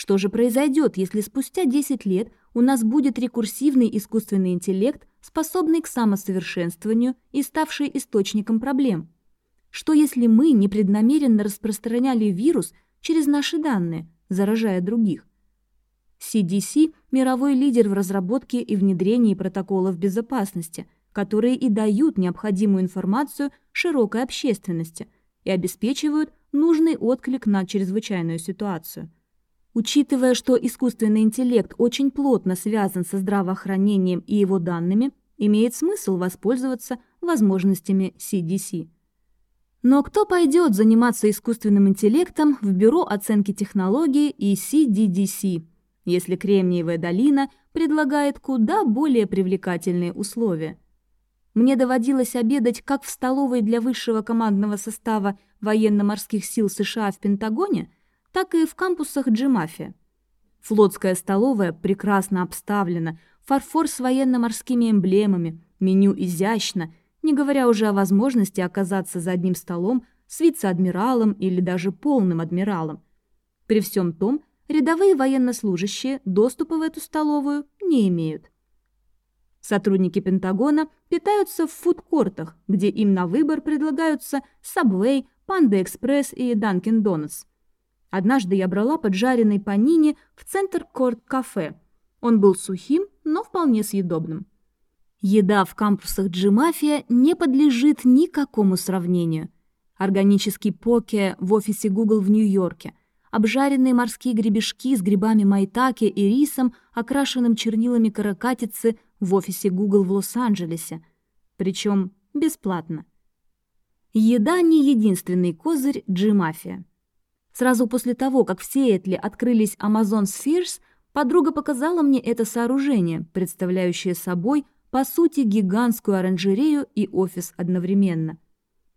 что же произойдет, если спустя 10 лет у нас будет рекурсивный искусственный интеллект, способный к самосовершенствованию и ставший источником проблем? Что если мы непреднамеренно распространяли вирус через наши данные, заражая других? CDC – мировой лидер в разработке и внедрении протоколов безопасности, которые и дают необходимую информацию широкой общественности и обеспечивают нужный отклик на чрезвычайную ситуацию – Учитывая, что искусственный интеллект очень плотно связан со здравоохранением и его данными, имеет смысл воспользоваться возможностями CDC. Но кто пойдет заниматься искусственным интеллектом в Бюро оценки технологий и CDDC, если Кремниевая долина предлагает куда более привлекательные условия? Мне доводилось обедать как в столовой для высшего командного состава военно-морских сил США в Пентагоне – так и в кампусах Джимафи. Флотская столовая прекрасно обставлена, фарфор с военно-морскими эмблемами, меню изящно, не говоря уже о возможности оказаться за одним столом с вице-адмиралом или даже полным адмиралом. При всем том, рядовые военнослужащие доступа в эту столовую не имеют. Сотрудники Пентагона питаются в фудкортах, где им на выбор предлагаются Subway, Panda Express и Dunkin' Donuts. Однажды я брала поджаренный панини в центр корт-кафе. Он был сухим, но вполне съедобным. Еда в кампусах G-Mafia не подлежит никакому сравнению. Органический поке в офисе Google в Нью-Йорке, обжаренные морские гребешки с грибами майтаке и рисом, окрашенным чернилами каракатицы в офисе Google в Лос-Анджелесе. Причем бесплатно. Еда не единственный козырь G-Mafia. Сразу после того, как в Сиэтле открылись Amazon Spheres, подруга показала мне это сооружение, представляющее собой, по сути, гигантскую оранжерею и офис одновременно.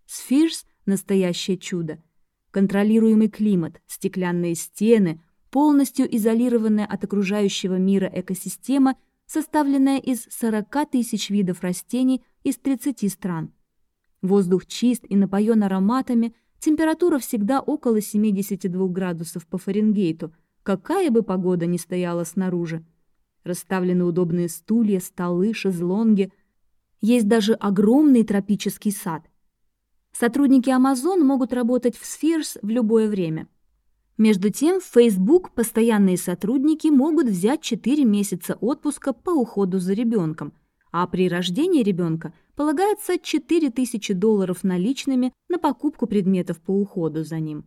Spheres – настоящее чудо. Контролируемый климат, стеклянные стены, полностью изолированная от окружающего мира экосистема, составленная из 40 тысяч видов растений из 30 стран. Воздух чист и напоен ароматами – Температура всегда около 72 градусов по Фаренгейту, какая бы погода ни стояла снаружи. Расставлены удобные стулья, столы, шезлонги. Есть даже огромный тропический сад. Сотрудники Amazon могут работать в Spheres в любое время. Между тем, в Facebook постоянные сотрудники могут взять 4 месяца отпуска по уходу за ребенком, а при рождении ребенка полагается 4000 долларов наличными на покупку предметов по уходу за ним.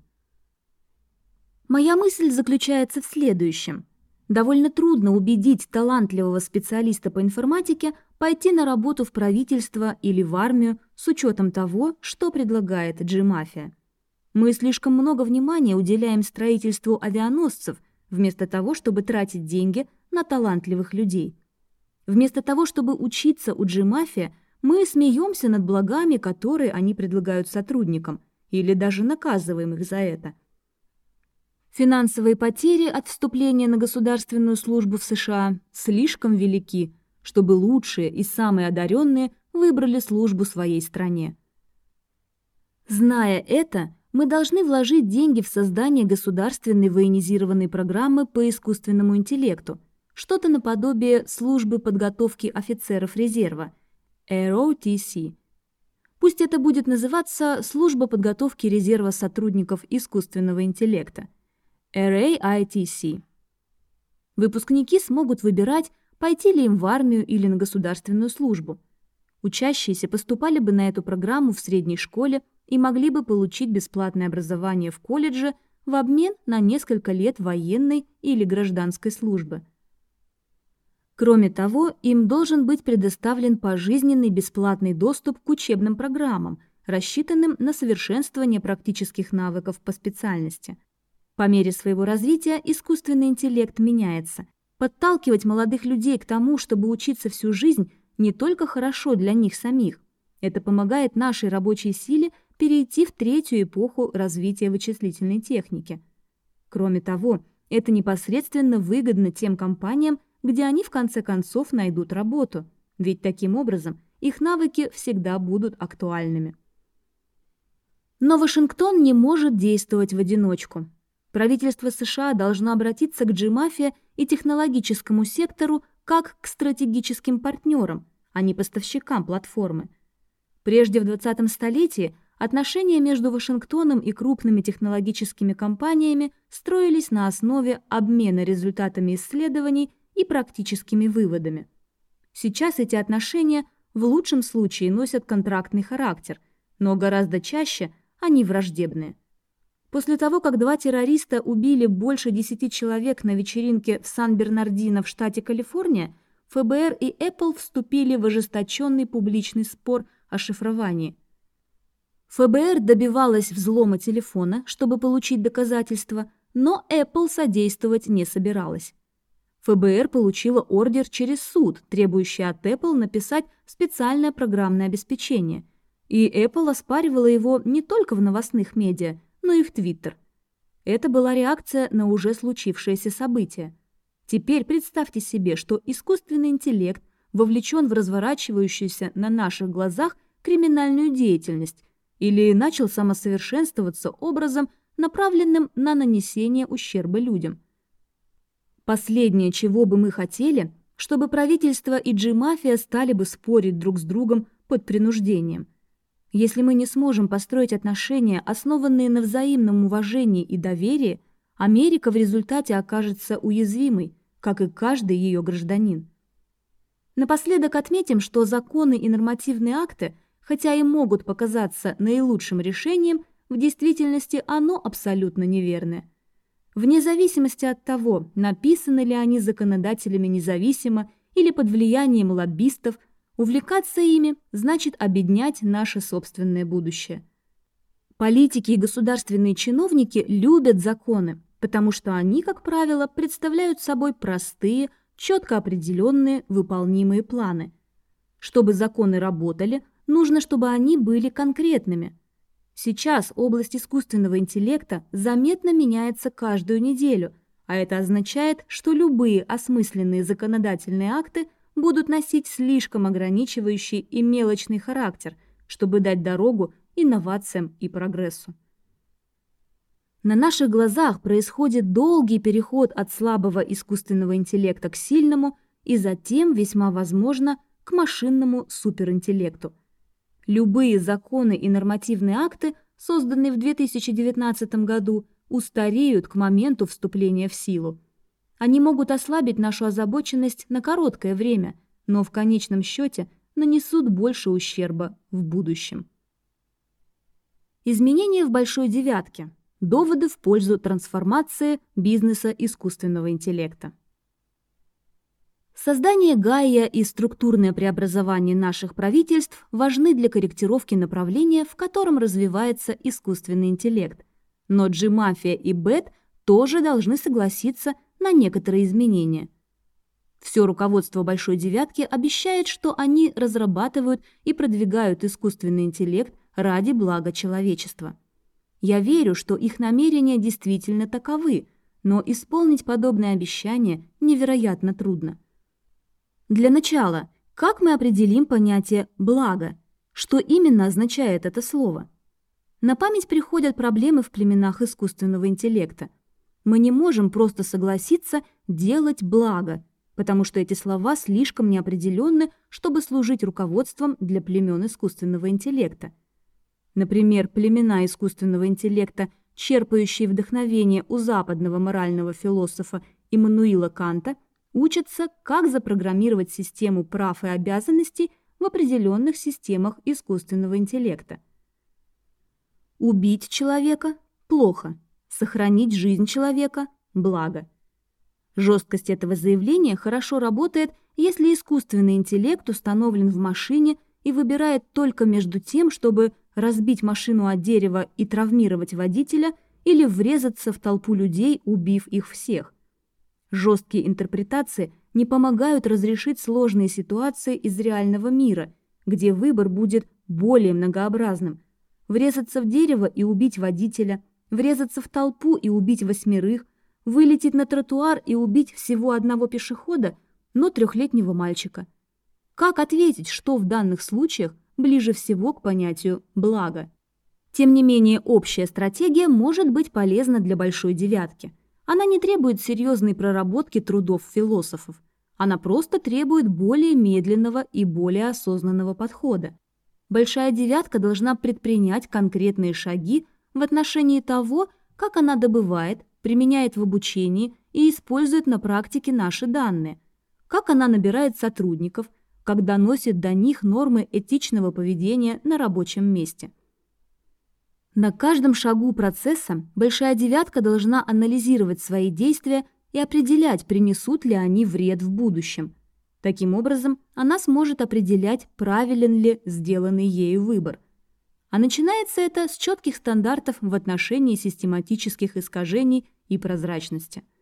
Моя мысль заключается в следующем. Довольно трудно убедить талантливого специалиста по информатике пойти на работу в правительство или в армию с учетом того, что предлагает G-мафия. Мы слишком много внимания уделяем строительству авианосцев, вместо того, чтобы тратить деньги на талантливых людей. Вместо того, чтобы учиться у G-мафия, мы смеемся над благами, которые они предлагают сотрудникам, или даже наказываем их за это. Финансовые потери от вступления на государственную службу в США слишком велики, чтобы лучшие и самые одаренные выбрали службу своей стране. Зная это, мы должны вложить деньги в создание государственной военизированной программы по искусственному интеллекту, что-то наподобие службы подготовки офицеров резерва – ROTC. Пусть это будет называться Служба подготовки резерва сотрудников искусственного интеллекта. RAITC. Выпускники смогут выбирать, пойти ли им в армию или на государственную службу. Учащиеся поступали бы на эту программу в средней школе и могли бы получить бесплатное образование в колледже в обмен на несколько лет военной или гражданской службы – Кроме того, им должен быть предоставлен пожизненный бесплатный доступ к учебным программам, рассчитанным на совершенствование практических навыков по специальности. По мере своего развития искусственный интеллект меняется. Подталкивать молодых людей к тому, чтобы учиться всю жизнь, не только хорошо для них самих. Это помогает нашей рабочей силе перейти в третью эпоху развития вычислительной техники. Кроме того, это непосредственно выгодно тем компаниям, где они в конце концов найдут работу, ведь таким образом их навыки всегда будут актуальными. Но Вашингтон не может действовать в одиночку. Правительство США должно обратиться к G-мафия и технологическому сектору как к стратегическим партнерам, а не поставщикам платформы. Прежде в 20 столетии отношения между Вашингтоном и крупными технологическими компаниями строились на основе обмена результатами исследований и практическими выводами. Сейчас эти отношения в лучшем случае носят контрактный характер, но гораздо чаще они враждебные. После того, как два террориста убили больше десяти человек на вечеринке в Сан-Бернардино в штате Калифорния, ФБР и Apple вступили в ожесточенный публичный спор о шифровании. ФБР добивалась взлома телефона, чтобы получить доказательства, но Apple содействовать не собиралась. ФБР получила ордер через суд, требующий от Apple написать специальное программное обеспечение. И Apple оспаривала его не только в новостных медиа, но и в Твиттер. Это была реакция на уже случившееся событие. Теперь представьте себе, что искусственный интеллект вовлечен в разворачивающуюся на наших глазах криминальную деятельность или начал самосовершенствоваться образом, направленным на нанесение ущерба людям – Последнее, чего бы мы хотели, чтобы правительство и G-мафия стали бы спорить друг с другом под принуждением. Если мы не сможем построить отношения, основанные на взаимном уважении и доверии, Америка в результате окажется уязвимой, как и каждый ее гражданин. Напоследок отметим, что законы и нормативные акты, хотя и могут показаться наилучшим решением, в действительности оно абсолютно неверное. Вне зависимости от того, написаны ли они законодателями независимо или под влиянием лоббистов, увлекаться ими значит обеднять наше собственное будущее. Политики и государственные чиновники любят законы, потому что они, как правило, представляют собой простые, четко определенные выполнимые планы. Чтобы законы работали, нужно, чтобы они были конкретными. Сейчас область искусственного интеллекта заметно меняется каждую неделю, а это означает, что любые осмысленные законодательные акты будут носить слишком ограничивающий и мелочный характер, чтобы дать дорогу инновациям и прогрессу. На наших глазах происходит долгий переход от слабого искусственного интеллекта к сильному и затем, весьма возможно, к машинному суперинтеллекту. Любые законы и нормативные акты, созданные в 2019 году, устареют к моменту вступления в силу. Они могут ослабить нашу озабоченность на короткое время, но в конечном счете нанесут больше ущерба в будущем. Изменения в большой девятке. Доводы в пользу трансформации бизнеса искусственного интеллекта. Создание ГАИа и структурное преобразование наших правительств важны для корректировки направления, в котором развивается искусственный интеллект. Но G-мафия и БЭТ тоже должны согласиться на некоторые изменения. Все руководство Большой Девятки обещает, что они разрабатывают и продвигают искусственный интеллект ради блага человечества. Я верю, что их намерения действительно таковы, но исполнить подобное обещание невероятно трудно. Для начала, как мы определим понятие «благо»? Что именно означает это слово? На память приходят проблемы в племенах искусственного интеллекта. Мы не можем просто согласиться делать благо, потому что эти слова слишком неопределенны, чтобы служить руководством для племен искусственного интеллекта. Например, племена искусственного интеллекта, черпающие вдохновение у западного морального философа Иммануила Канта, учатся, как запрограммировать систему прав и обязанностей в определенных системах искусственного интеллекта. Убить человека – плохо, сохранить жизнь человека – благо. Жесткость этого заявления хорошо работает, если искусственный интеллект установлен в машине и выбирает только между тем, чтобы разбить машину от дерева и травмировать водителя или врезаться в толпу людей, убив их всех. Жесткие интерпретации не помогают разрешить сложные ситуации из реального мира, где выбор будет более многообразным. Врезаться в дерево и убить водителя, врезаться в толпу и убить восьмерых, вылететь на тротуар и убить всего одного пешехода, но трехлетнего мальчика. Как ответить, что в данных случаях ближе всего к понятию «благо». Тем не менее, общая стратегия может быть полезна для большой девятки. Она не требует серьезной проработки трудов философов. Она просто требует более медленного и более осознанного подхода. Большая девятка должна предпринять конкретные шаги в отношении того, как она добывает, применяет в обучении и использует на практике наши данные, как она набирает сотрудников, когда носит до них нормы этичного поведения на рабочем месте. На каждом шагу процесса большая девятка должна анализировать свои действия и определять, принесут ли они вред в будущем. Таким образом, она сможет определять, правилен ли сделанный ею выбор. А начинается это с четких стандартов в отношении систематических искажений и прозрачности –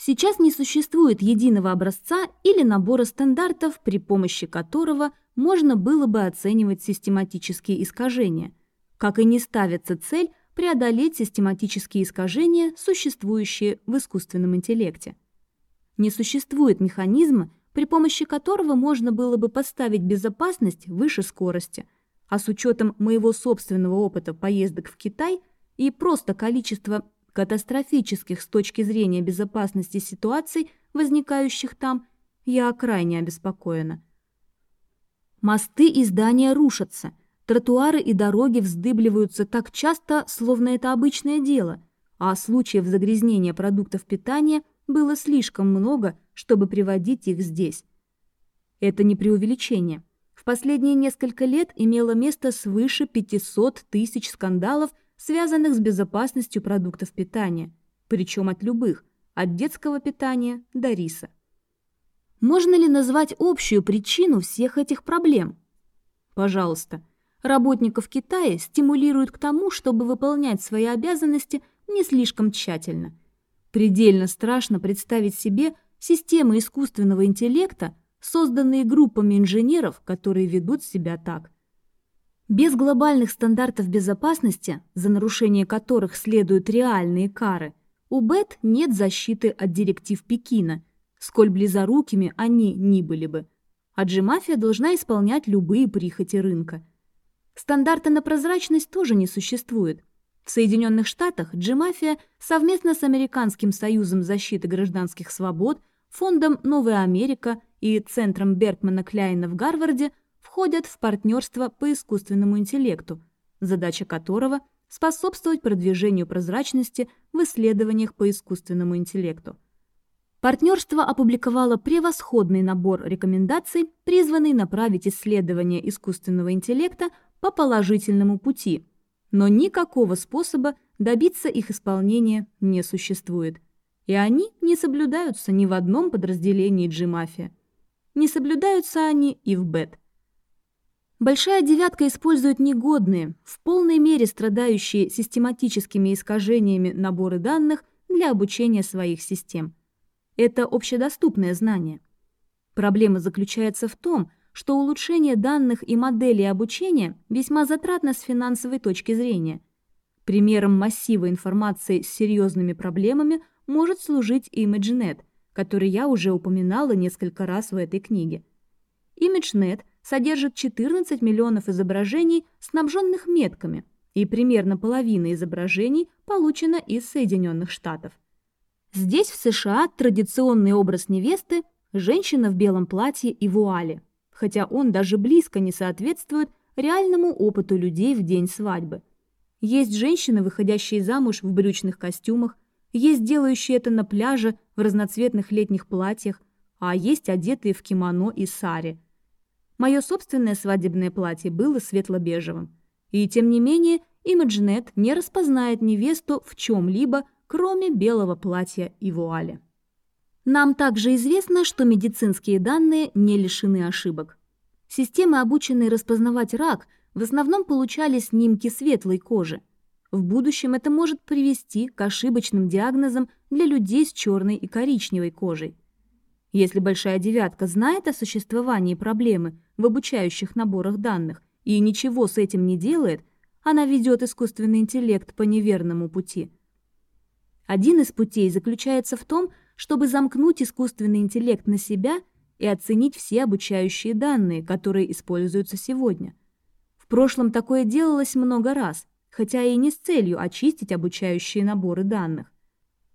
Сейчас не существует единого образца или набора стандартов, при помощи которого можно было бы оценивать систематические искажения, как и не ставится цель преодолеть систематические искажения, существующие в искусственном интеллекте. Не существует механизма, при помощи которого можно было бы поставить безопасность выше скорости, а с учетом моего собственного опыта поездок в Китай и просто количества катастрофических с точки зрения безопасности ситуаций, возникающих там, я крайне обеспокоена. Мосты и здания рушатся, тротуары и дороги вздыбливаются так часто, словно это обычное дело, а случаев загрязнения продуктов питания было слишком много, чтобы приводить их здесь. Это не преувеличение. В последние несколько лет имело место свыше 500 тысяч скандалов, связанных с безопасностью продуктов питания, причем от любых, от детского питания до риса. Можно ли назвать общую причину всех этих проблем? Пожалуйста. Работников Китая стимулируют к тому, чтобы выполнять свои обязанности не слишком тщательно. Предельно страшно представить себе системы искусственного интеллекта, созданные группами инженеров, которые ведут себя так. Без глобальных стандартов безопасности, за нарушение которых следуют реальные кары, у БЭТ нет защиты от директив Пекина, сколь близорукими они ни были бы. А G-мафия должна исполнять любые прихоти рынка. Стандарта на прозрачность тоже не существует. В Соединенных Штатах G-мафия совместно с Американским союзом защиты гражданских свобод, Фондом «Новая Америка» и Центром Бергмана Кляйна в Гарварде входят в партнерство по искусственному интеллекту, задача которого – способствовать продвижению прозрачности в исследованиях по искусственному интеллекту. Партнерство опубликовало превосходный набор рекомендаций, призванный направить исследования искусственного интеллекта по положительному пути, но никакого способа добиться их исполнения не существует. И они не соблюдаются ни в одном подразделении G-мафия. Не соблюдаются они и в БЭТ. Большая девятка использует негодные, в полной мере страдающие систематическими искажениями наборы данных для обучения своих систем. Это общедоступное знание. Проблема заключается в том, что улучшение данных и моделей обучения весьма затратно с финансовой точки зрения. Примером массива информации с серьезными проблемами может служить ImageNet, который я уже упоминала несколько раз в этой книге. ImageNet содержит 14 миллионов изображений, снабженных метками, и примерно половина изображений получена из Соединенных Штатов. Здесь, в США, традиционный образ невесты – женщина в белом платье и вуале, хотя он даже близко не соответствует реальному опыту людей в день свадьбы. Есть женщины, выходящие замуж в брючных костюмах, есть делающие это на пляже в разноцветных летних платьях, а есть одетые в кимоно и сари – Мое собственное свадебное платье было светло-бежевым. И тем не менее, ImageNet не распознает невесту в чем-либо, кроме белого платья и вуали. Нам также известно, что медицинские данные не лишены ошибок. Системы, обученные распознавать рак, в основном получали снимки светлой кожи. В будущем это может привести к ошибочным диагнозам для людей с черной и коричневой кожей. Если большая девятка знает о существовании проблемы в обучающих наборах данных и ничего с этим не делает, она ведет искусственный интеллект по неверному пути. Один из путей заключается в том, чтобы замкнуть искусственный интеллект на себя и оценить все обучающие данные, которые используются сегодня. В прошлом такое делалось много раз, хотя и не с целью очистить обучающие наборы данных.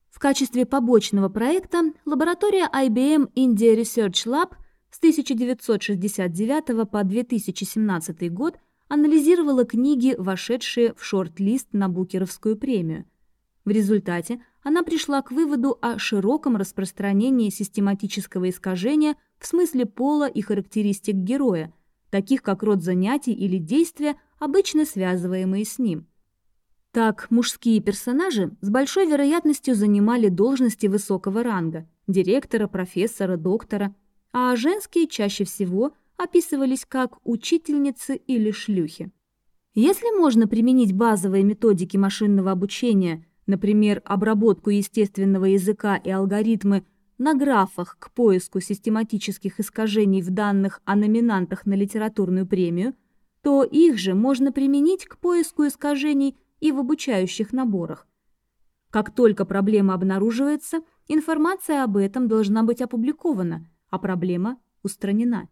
В качестве побочного проекта лаборатория IBM India Research Lab с 1969 по 2017 год анализировала книги, вошедшие в шорт-лист на Букеровскую премию. В результате она пришла к выводу о широком распространении систематического искажения в смысле пола и характеристик героя, таких как род занятий или действия, обычно связываемые с ним – так, мужские персонажи с большой вероятностью занимали должности высокого ранга – директора, профессора, доктора, а женские чаще всего описывались как учительницы или шлюхи. Если можно применить базовые методики машинного обучения, например, обработку естественного языка и алгоритмы на графах к поиску систематических искажений в данных о номинантах на литературную премию, то их же можно применить к поиску искажений и в обучающих наборах. Как только проблема обнаруживается, информация об этом должна быть опубликована, а проблема устранена.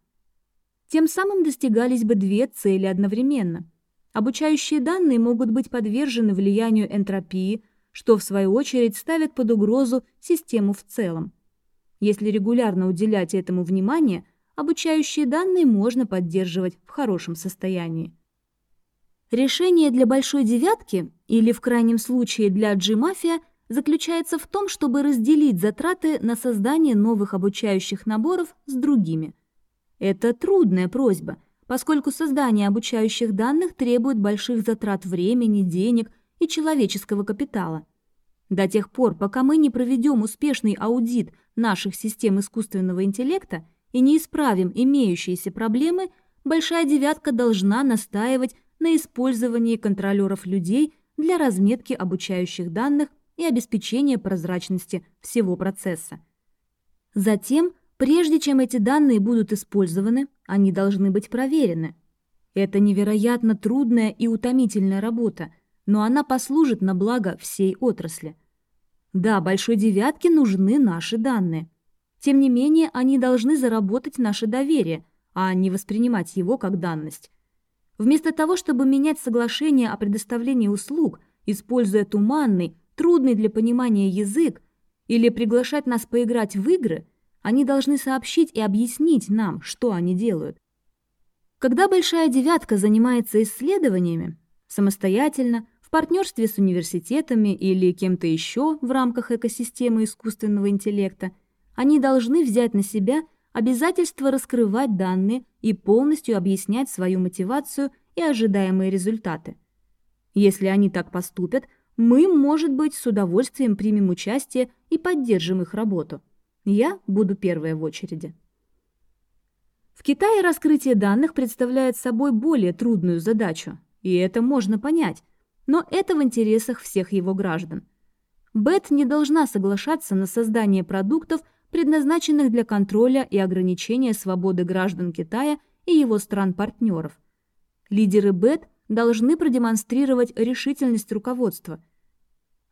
Тем самым достигались бы две цели одновременно. Обучающие данные могут быть подвержены влиянию энтропии, что в свою очередь ставит под угрозу систему в целом. Если регулярно уделять этому внимание, обучающие данные можно поддерживать в хорошем состоянии. Решение для большой девятки, или в крайнем случае для G-мафия, заключается в том, чтобы разделить затраты на создание новых обучающих наборов с другими. Это трудная просьба, поскольку создание обучающих данных требует больших затрат времени, денег и человеческого капитала. До тех пор, пока мы не проведем успешный аудит наших систем искусственного интеллекта и не исправим имеющиеся проблемы, Большая девятка должна настаивать на использовании контролеров людей для разметки обучающих данных и обеспечения прозрачности всего процесса. Затем, прежде чем эти данные будут использованы, они должны быть проверены. Это невероятно трудная и утомительная работа, но она послужит на благо всей отрасли. Да, большой девятке нужны наши данные. Тем не менее, они должны заработать наше доверие, а не воспринимать его как данность. Вместо того, чтобы менять соглашение о предоставлении услуг, используя туманный, трудный для понимания язык, или приглашать нас поиграть в игры, они должны сообщить и объяснить нам, что они делают. Когда большая девятка занимается исследованиями, самостоятельно, партнерстве с университетами или кем-то еще в рамках экосистемы искусственного интеллекта, они должны взять на себя обязательство раскрывать данные и полностью объяснять свою мотивацию и ожидаемые результаты. Если они так поступят, мы, может быть, с удовольствием примем участие и поддержим их работу. Я буду первая в очереди. В Китае раскрытие данных представляет собой более трудную задачу, и это можно понять, но это в интересах всех его граждан. Бет не должна соглашаться на создание продуктов, предназначенных для контроля и ограничения свободы граждан Китая и его стран-партнеров. Лидеры Бет должны продемонстрировать решительность руководства.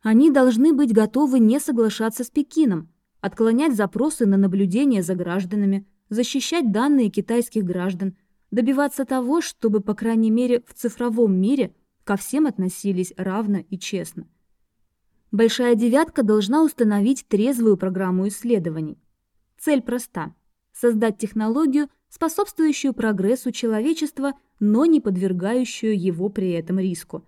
Они должны быть готовы не соглашаться с Пекином, отклонять запросы на наблюдение за гражданами, защищать данные китайских граждан, добиваться того, чтобы, по крайней мере, в цифровом мире – ко всем относились равно и честно. Большая девятка должна установить трезвую программу исследований. Цель проста – создать технологию, способствующую прогрессу человечества, но не подвергающую его при этом риску.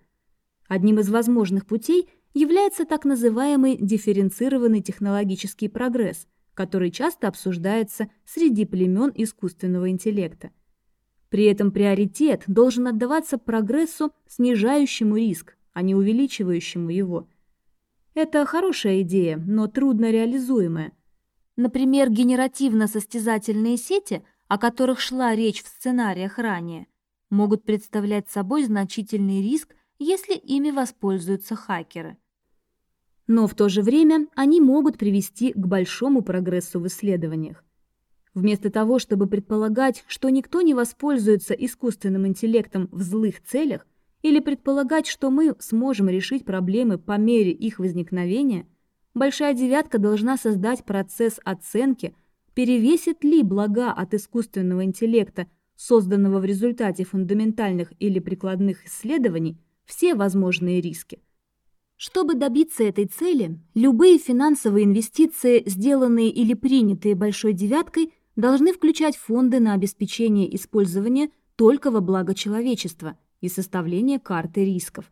Одним из возможных путей является так называемый дифференцированный технологический прогресс, который часто обсуждается среди племен искусственного интеллекта – при этом приоритет должен отдаваться прогрессу, снижающему риск, а не увеличивающему его. Это хорошая идея, но трудно реализуемая. Например, генеративно-состязательные сети, о которых шла речь в сценариях ранее, могут представлять собой значительный риск, если ими воспользуются хакеры. Но в то же время они могут привести к большому прогрессу в исследованиях. Вместо того, чтобы предполагать, что никто не воспользуется искусственным интеллектом в злых целях, или предполагать, что мы сможем решить проблемы по мере их возникновения, Большая девятка должна создать процесс оценки, перевесит ли блага от искусственного интеллекта, созданного в результате фундаментальных или прикладных исследований, все возможные риски. Чтобы добиться этой цели, любые финансовые инвестиции, сделанные или принятые Большой девяткой – должны включать фонды на обеспечение использования только во благо человечества и составление карты рисков.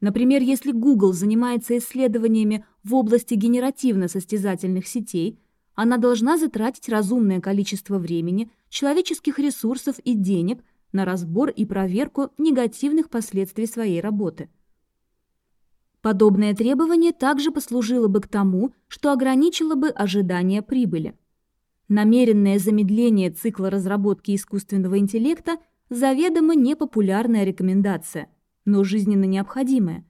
Например, если Google занимается исследованиями в области генеративно-состязательных сетей, она должна затратить разумное количество времени, человеческих ресурсов и денег на разбор и проверку негативных последствий своей работы. Подобное требование также послужило бы к тому, что ограничило бы ожидание прибыли. Намеренное замедление цикла разработки искусственного интеллекта заведомо непопулярная рекомендация, но жизненно необходимая.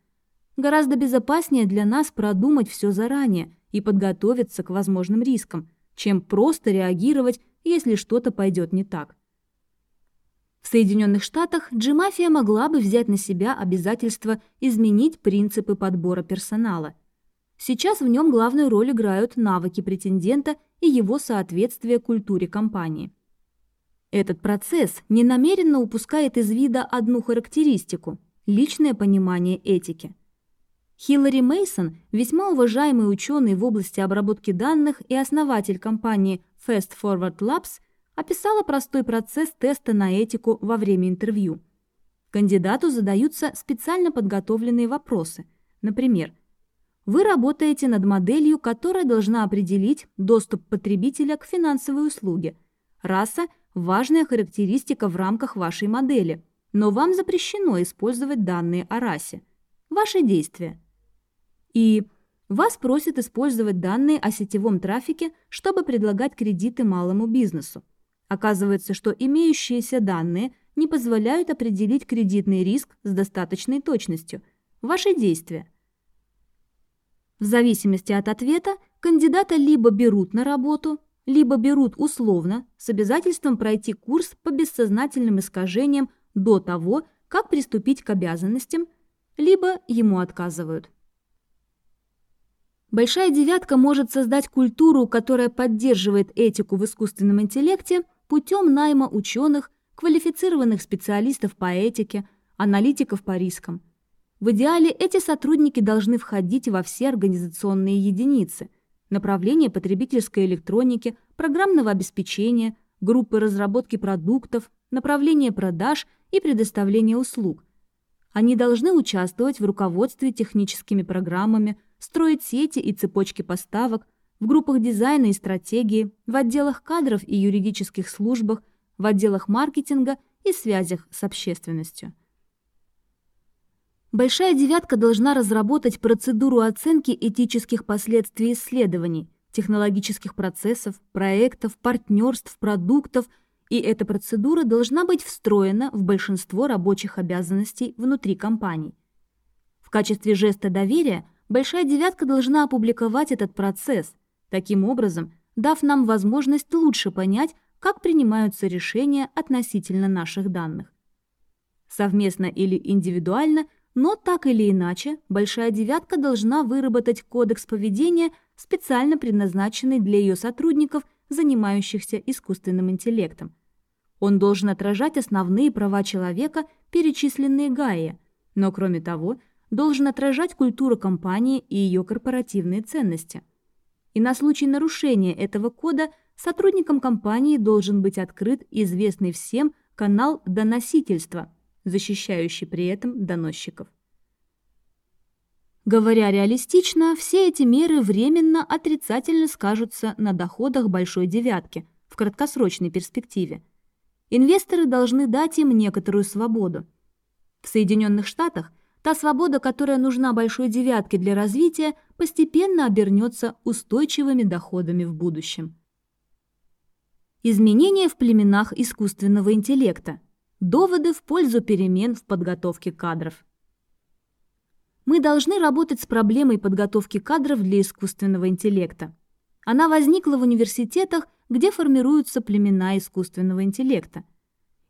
Гораздо безопаснее для нас продумать все заранее и подготовиться к возможным рискам, чем просто реагировать, если что-то пойдет не так. В Соединенных Штатах G-мафия могла бы взять на себя обязательство изменить принципы подбора персонала. Сейчас в нем главную роль играют навыки претендента – и его соответствие культуре компании. Этот процесс ненамеренно упускает из вида одну характеристику – личное понимание этики. Хиллари Мейсон, весьма уважаемый ученый в области обработки данных и основатель компании Fast Forward Labs, описала простой процесс теста на этику во время интервью. Кандидату задаются специально подготовленные вопросы. Например, вы работаете над моделью, которая должна определить доступ потребителя к финансовой услуге. Раса – важная характеристика в рамках вашей модели, но вам запрещено использовать данные о расе. Ваши действия. И вас просят использовать данные о сетевом трафике, чтобы предлагать кредиты малому бизнесу. Оказывается, что имеющиеся данные не позволяют определить кредитный риск с достаточной точностью. Ваши действия. В зависимости от ответа кандидата либо берут на работу, либо берут условно с обязательством пройти курс по бессознательным искажениям до того, как приступить к обязанностям, либо ему отказывают. Большая девятка может создать культуру, которая поддерживает этику в искусственном интеллекте путем найма ученых, квалифицированных специалистов по этике, аналитиков по рискам. В идеале эти сотрудники должны входить во все организационные единицы – направления потребительской электроники, программного обеспечения, группы разработки продуктов, направления продаж и предоставления услуг. Они должны участвовать в руководстве техническими программами, строить сети и цепочки поставок, в группах дизайна и стратегии, в отделах кадров и юридических службах, в отделах маркетинга и связях с общественностью. Большая девятка должна разработать процедуру оценки этических последствий исследований, технологических процессов, проектов, партнерств, продуктов, и эта процедура должна быть встроена в большинство рабочих обязанностей внутри компаний. В качестве жеста доверия Большая девятка должна опубликовать этот процесс, таким образом дав нам возможность лучше понять, как принимаются решения относительно наших данных. Совместно или индивидуально – но так или иначе, Большая Девятка должна выработать кодекс поведения, специально предназначенный для ее сотрудников, занимающихся искусственным интеллектом. Он должен отражать основные права человека, перечисленные Гайя, но, кроме того, должен отражать культуру компании и ее корпоративные ценности. И на случай нарушения этого кода сотрудникам компании должен быть открыт известный всем канал доносительства – защищающий при этом доносчиков. Говоря реалистично, все эти меры временно отрицательно скажутся на доходах большой девятки в краткосрочной перспективе. Инвесторы должны дать им некоторую свободу. В Соединенных Штатах та свобода, которая нужна большой девятке для развития, постепенно обернется устойчивыми доходами в будущем. Изменения в племенах искусственного интеллекта – Доводы в пользу перемен в подготовке кадров. Мы должны работать с проблемой подготовки кадров для искусственного интеллекта. Она возникла в университетах, где формируются племена искусственного интеллекта.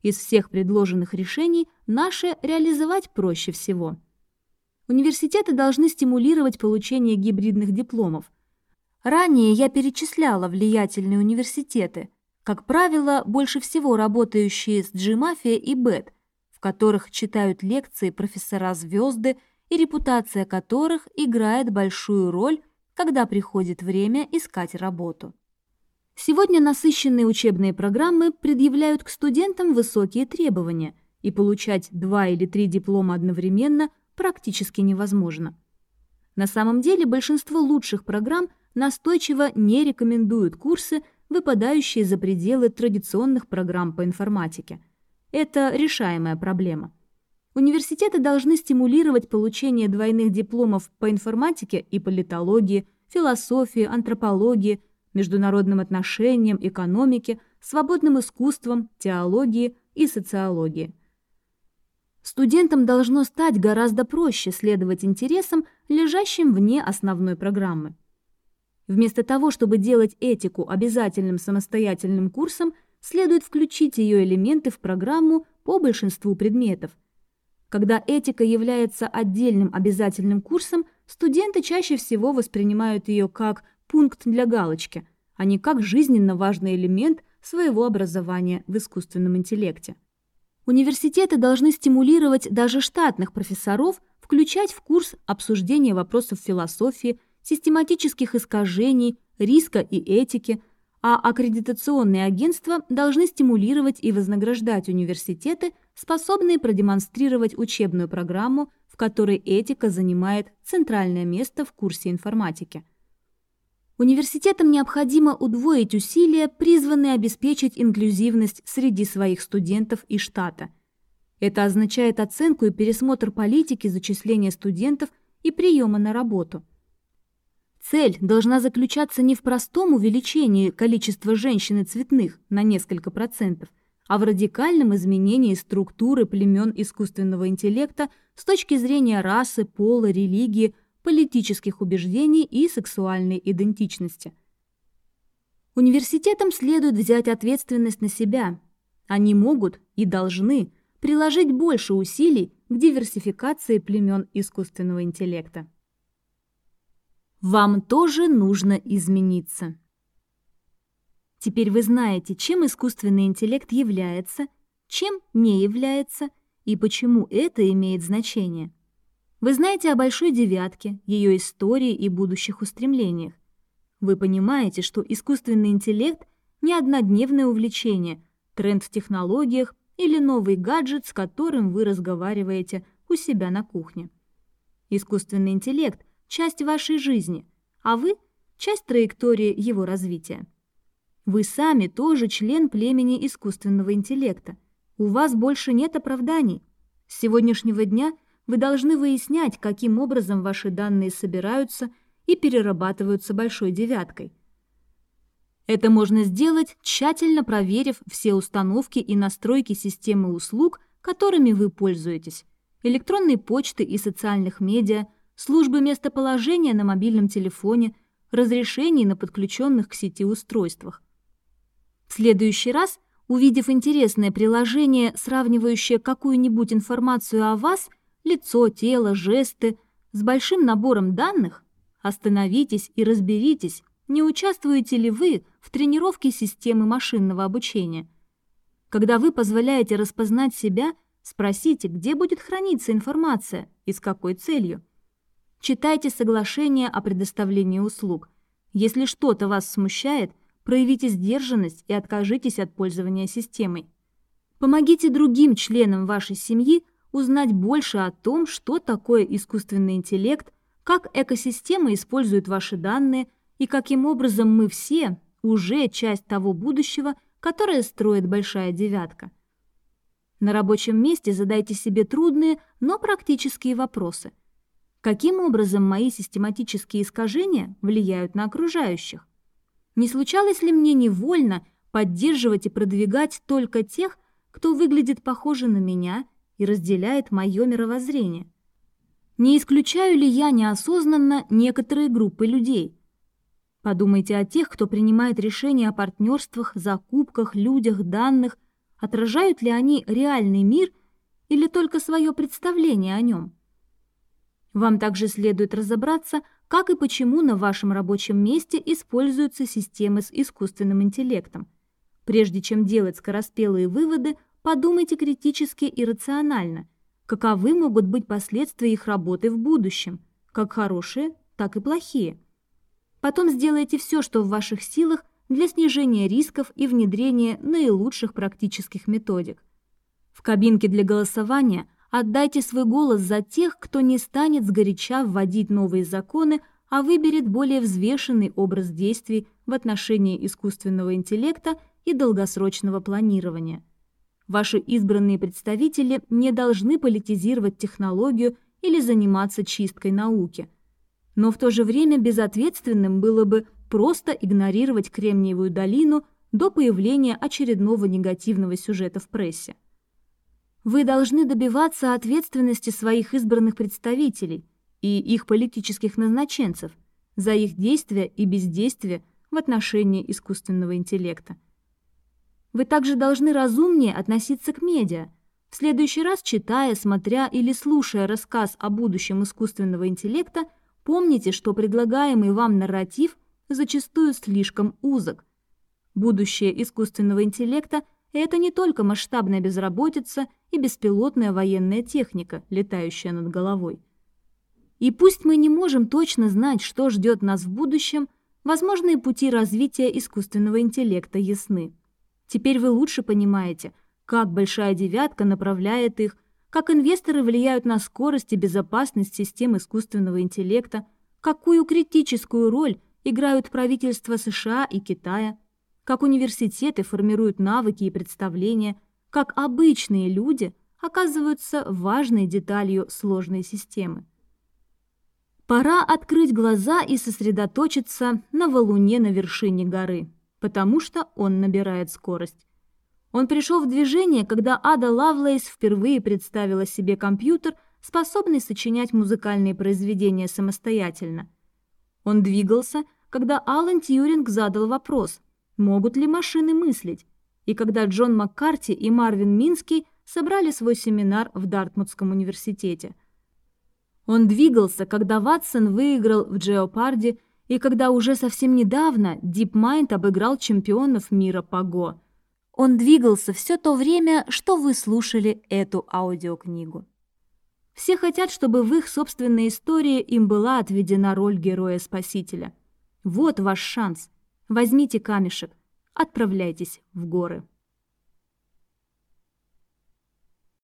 Из всех предложенных решений наше реализовать проще всего. Университеты должны стимулировать получение гибридных дипломов. Ранее я перечисляла влиятельные университеты – как правило, больше всего работающие с G-Mafia и BET, в которых читают лекции профессора-звезды и репутация которых играет большую роль, когда приходит время искать работу. Сегодня насыщенные учебные программы предъявляют к студентам высокие требования, и получать два или три диплома одновременно практически невозможно. На самом деле большинство лучших программ настойчиво не рекомендуют курсы, выпадающие за пределы традиционных программ по информатике. Это решаемая проблема. Университеты должны стимулировать получение двойных дипломов по информатике и политологии, философии, антропологии, международным отношениям, экономике, свободным искусствам, теологии и социологии. Студентам должно стать гораздо проще следовать интересам, лежащим вне основной программы. Вместо того, чтобы делать этику обязательным самостоятельным курсом, следует включить ее элементы в программу по большинству предметов. Когда этика является отдельным обязательным курсом, студенты чаще всего воспринимают ее как пункт для галочки, а не как жизненно важный элемент своего образования в искусственном интеллекте. Университеты должны стимулировать даже штатных профессоров включать в курс обсуждение вопросов философии, систематических искажений, риска и этики, а аккредитационные агентства должны стимулировать и вознаграждать университеты, способные продемонстрировать учебную программу, в которой этика занимает центральное место в курсе информатики. Университетам необходимо удвоить усилия, призванные обеспечить инклюзивность среди своих студентов и штата. Это означает оценку и пересмотр политики зачисления студентов и приема на работу. Цель должна заключаться не в простом увеличении количества женщин и цветных на несколько процентов, а в радикальном изменении структуры племен искусственного интеллекта с точки зрения расы, пола, религии – политических убеждений и сексуальной идентичности. Университетам следует взять ответственность на себя. Они могут и должны приложить больше усилий к диверсификации племен искусственного интеллекта. Вам тоже нужно измениться. Теперь вы знаете, чем искусственный интеллект является, чем не является и почему это имеет значение. Вы знаете о Большой Девятке, ее истории и будущих устремлениях. Вы понимаете, что искусственный интеллект – не однодневное увлечение, тренд в технологиях или новый гаджет, с которым вы разговариваете у себя на кухне. Искусственный интеллект – часть вашей жизни, а вы – часть траектории его развития. Вы сами тоже член племени искусственного интеллекта. У вас больше нет оправданий. С сегодняшнего дня – вы должны выяснять, каким образом ваши данные собираются и перерабатываются большой девяткой. Это можно сделать, тщательно проверив все установки и настройки системы услуг, которыми вы пользуетесь, электронной почты и социальных медиа, службы местоположения на мобильном телефоне, разрешений на подключенных к сети устройствах. В следующий раз, увидев интересное приложение, сравнивающее какую-нибудь информацию о вас – лицо, тело, жесты, с большим набором данных, остановитесь и разберитесь, не участвуете ли вы в тренировке системы машинного обучения. Когда вы позволяете распознать себя, спросите, где будет храниться информация и с какой целью. Читайте соглашение о предоставлении услуг. Если что-то вас смущает, проявите сдержанность и откажитесь от пользования системой. Помогите другим членам вашей семьи узнать больше о том, что такое искусственный интеллект, как экосистема использует ваши данные и каким образом мы все уже часть того будущего, которое строит Большая Девятка. На рабочем месте задайте себе трудные, но практические вопросы. Каким образом мои систематические искажения влияют на окружающих? Не случалось ли мне невольно поддерживать и продвигать только тех, кто выглядит похоже на меня – и разделяет мое мировоззрение. Не исключаю ли я неосознанно некоторые группы людей? Подумайте о тех, кто принимает решения о партнерствах, закупках, людях, данных. Отражают ли они реальный мир или только свое представление о нем? Вам также следует разобраться, как и почему на вашем рабочем месте используются системы с искусственным интеллектом. Прежде чем делать скороспелые выводы, Подумайте критически и рационально, каковы могут быть последствия их работы в будущем, как хорошие, так и плохие. Потом сделайте все, что в ваших силах для снижения рисков и внедрения наилучших практических методик. В кабинке для голосования отдайте свой голос за тех, кто не станет сгоряча вводить новые законы, а выберет более взвешенный образ действий в отношении искусственного интеллекта и долгосрочного планирования. Ваши избранные представители не должны политизировать технологию или заниматься чисткой науки. Но в то же время безответственным было бы просто игнорировать Кремниевую долину до появления очередного негативного сюжета в прессе. Вы должны добиваться ответственности своих избранных представителей и их политических назначенцев за их действия и бездействие в отношении искусственного интеллекта. Вы также должны разумнее относиться к медиа. В следующий раз, читая, смотря или слушая рассказ о будущем искусственного интеллекта, помните, что предлагаемый вам нарратив зачастую слишком узок. Будущее искусственного интеллекта – это не только масштабная безработица и беспилотная военная техника, летающая над головой. И пусть мы не можем точно знать, что ждет нас в будущем, возможные пути развития искусственного интеллекта ясны. Теперь вы лучше понимаете, как большая девятка направляет их, как инвесторы влияют на скорость и безопасность систем искусственного интеллекта, какую критическую роль играют правительства США и Китая, как университеты формируют навыки и представления, как обычные люди оказываются важной деталью сложной системы. Пора открыть глаза и сосредоточиться на валуне на вершине горы, потому что он набирает скорость. Он пришел в движение, когда Ада Лавлейс впервые представила себе компьютер, способный сочинять музыкальные произведения самостоятельно. Он двигался, когда Алан Тьюринг задал вопрос, могут ли машины мыслить, и когда Джон Маккарти и Марвин Минский собрали свой семинар в Дартмутском университете. Он двигался, когда Ватсон выиграл в Джеопарде и когда уже совсем недавно DeepMind обыграл чемпионов мира по Го – он двигался все то время, что вы слушали эту аудиокнигу. Все хотят, чтобы в их собственной истории им была отведена роль героя-спасителя. Вот ваш шанс. Возьмите камешек, отправляйтесь в горы.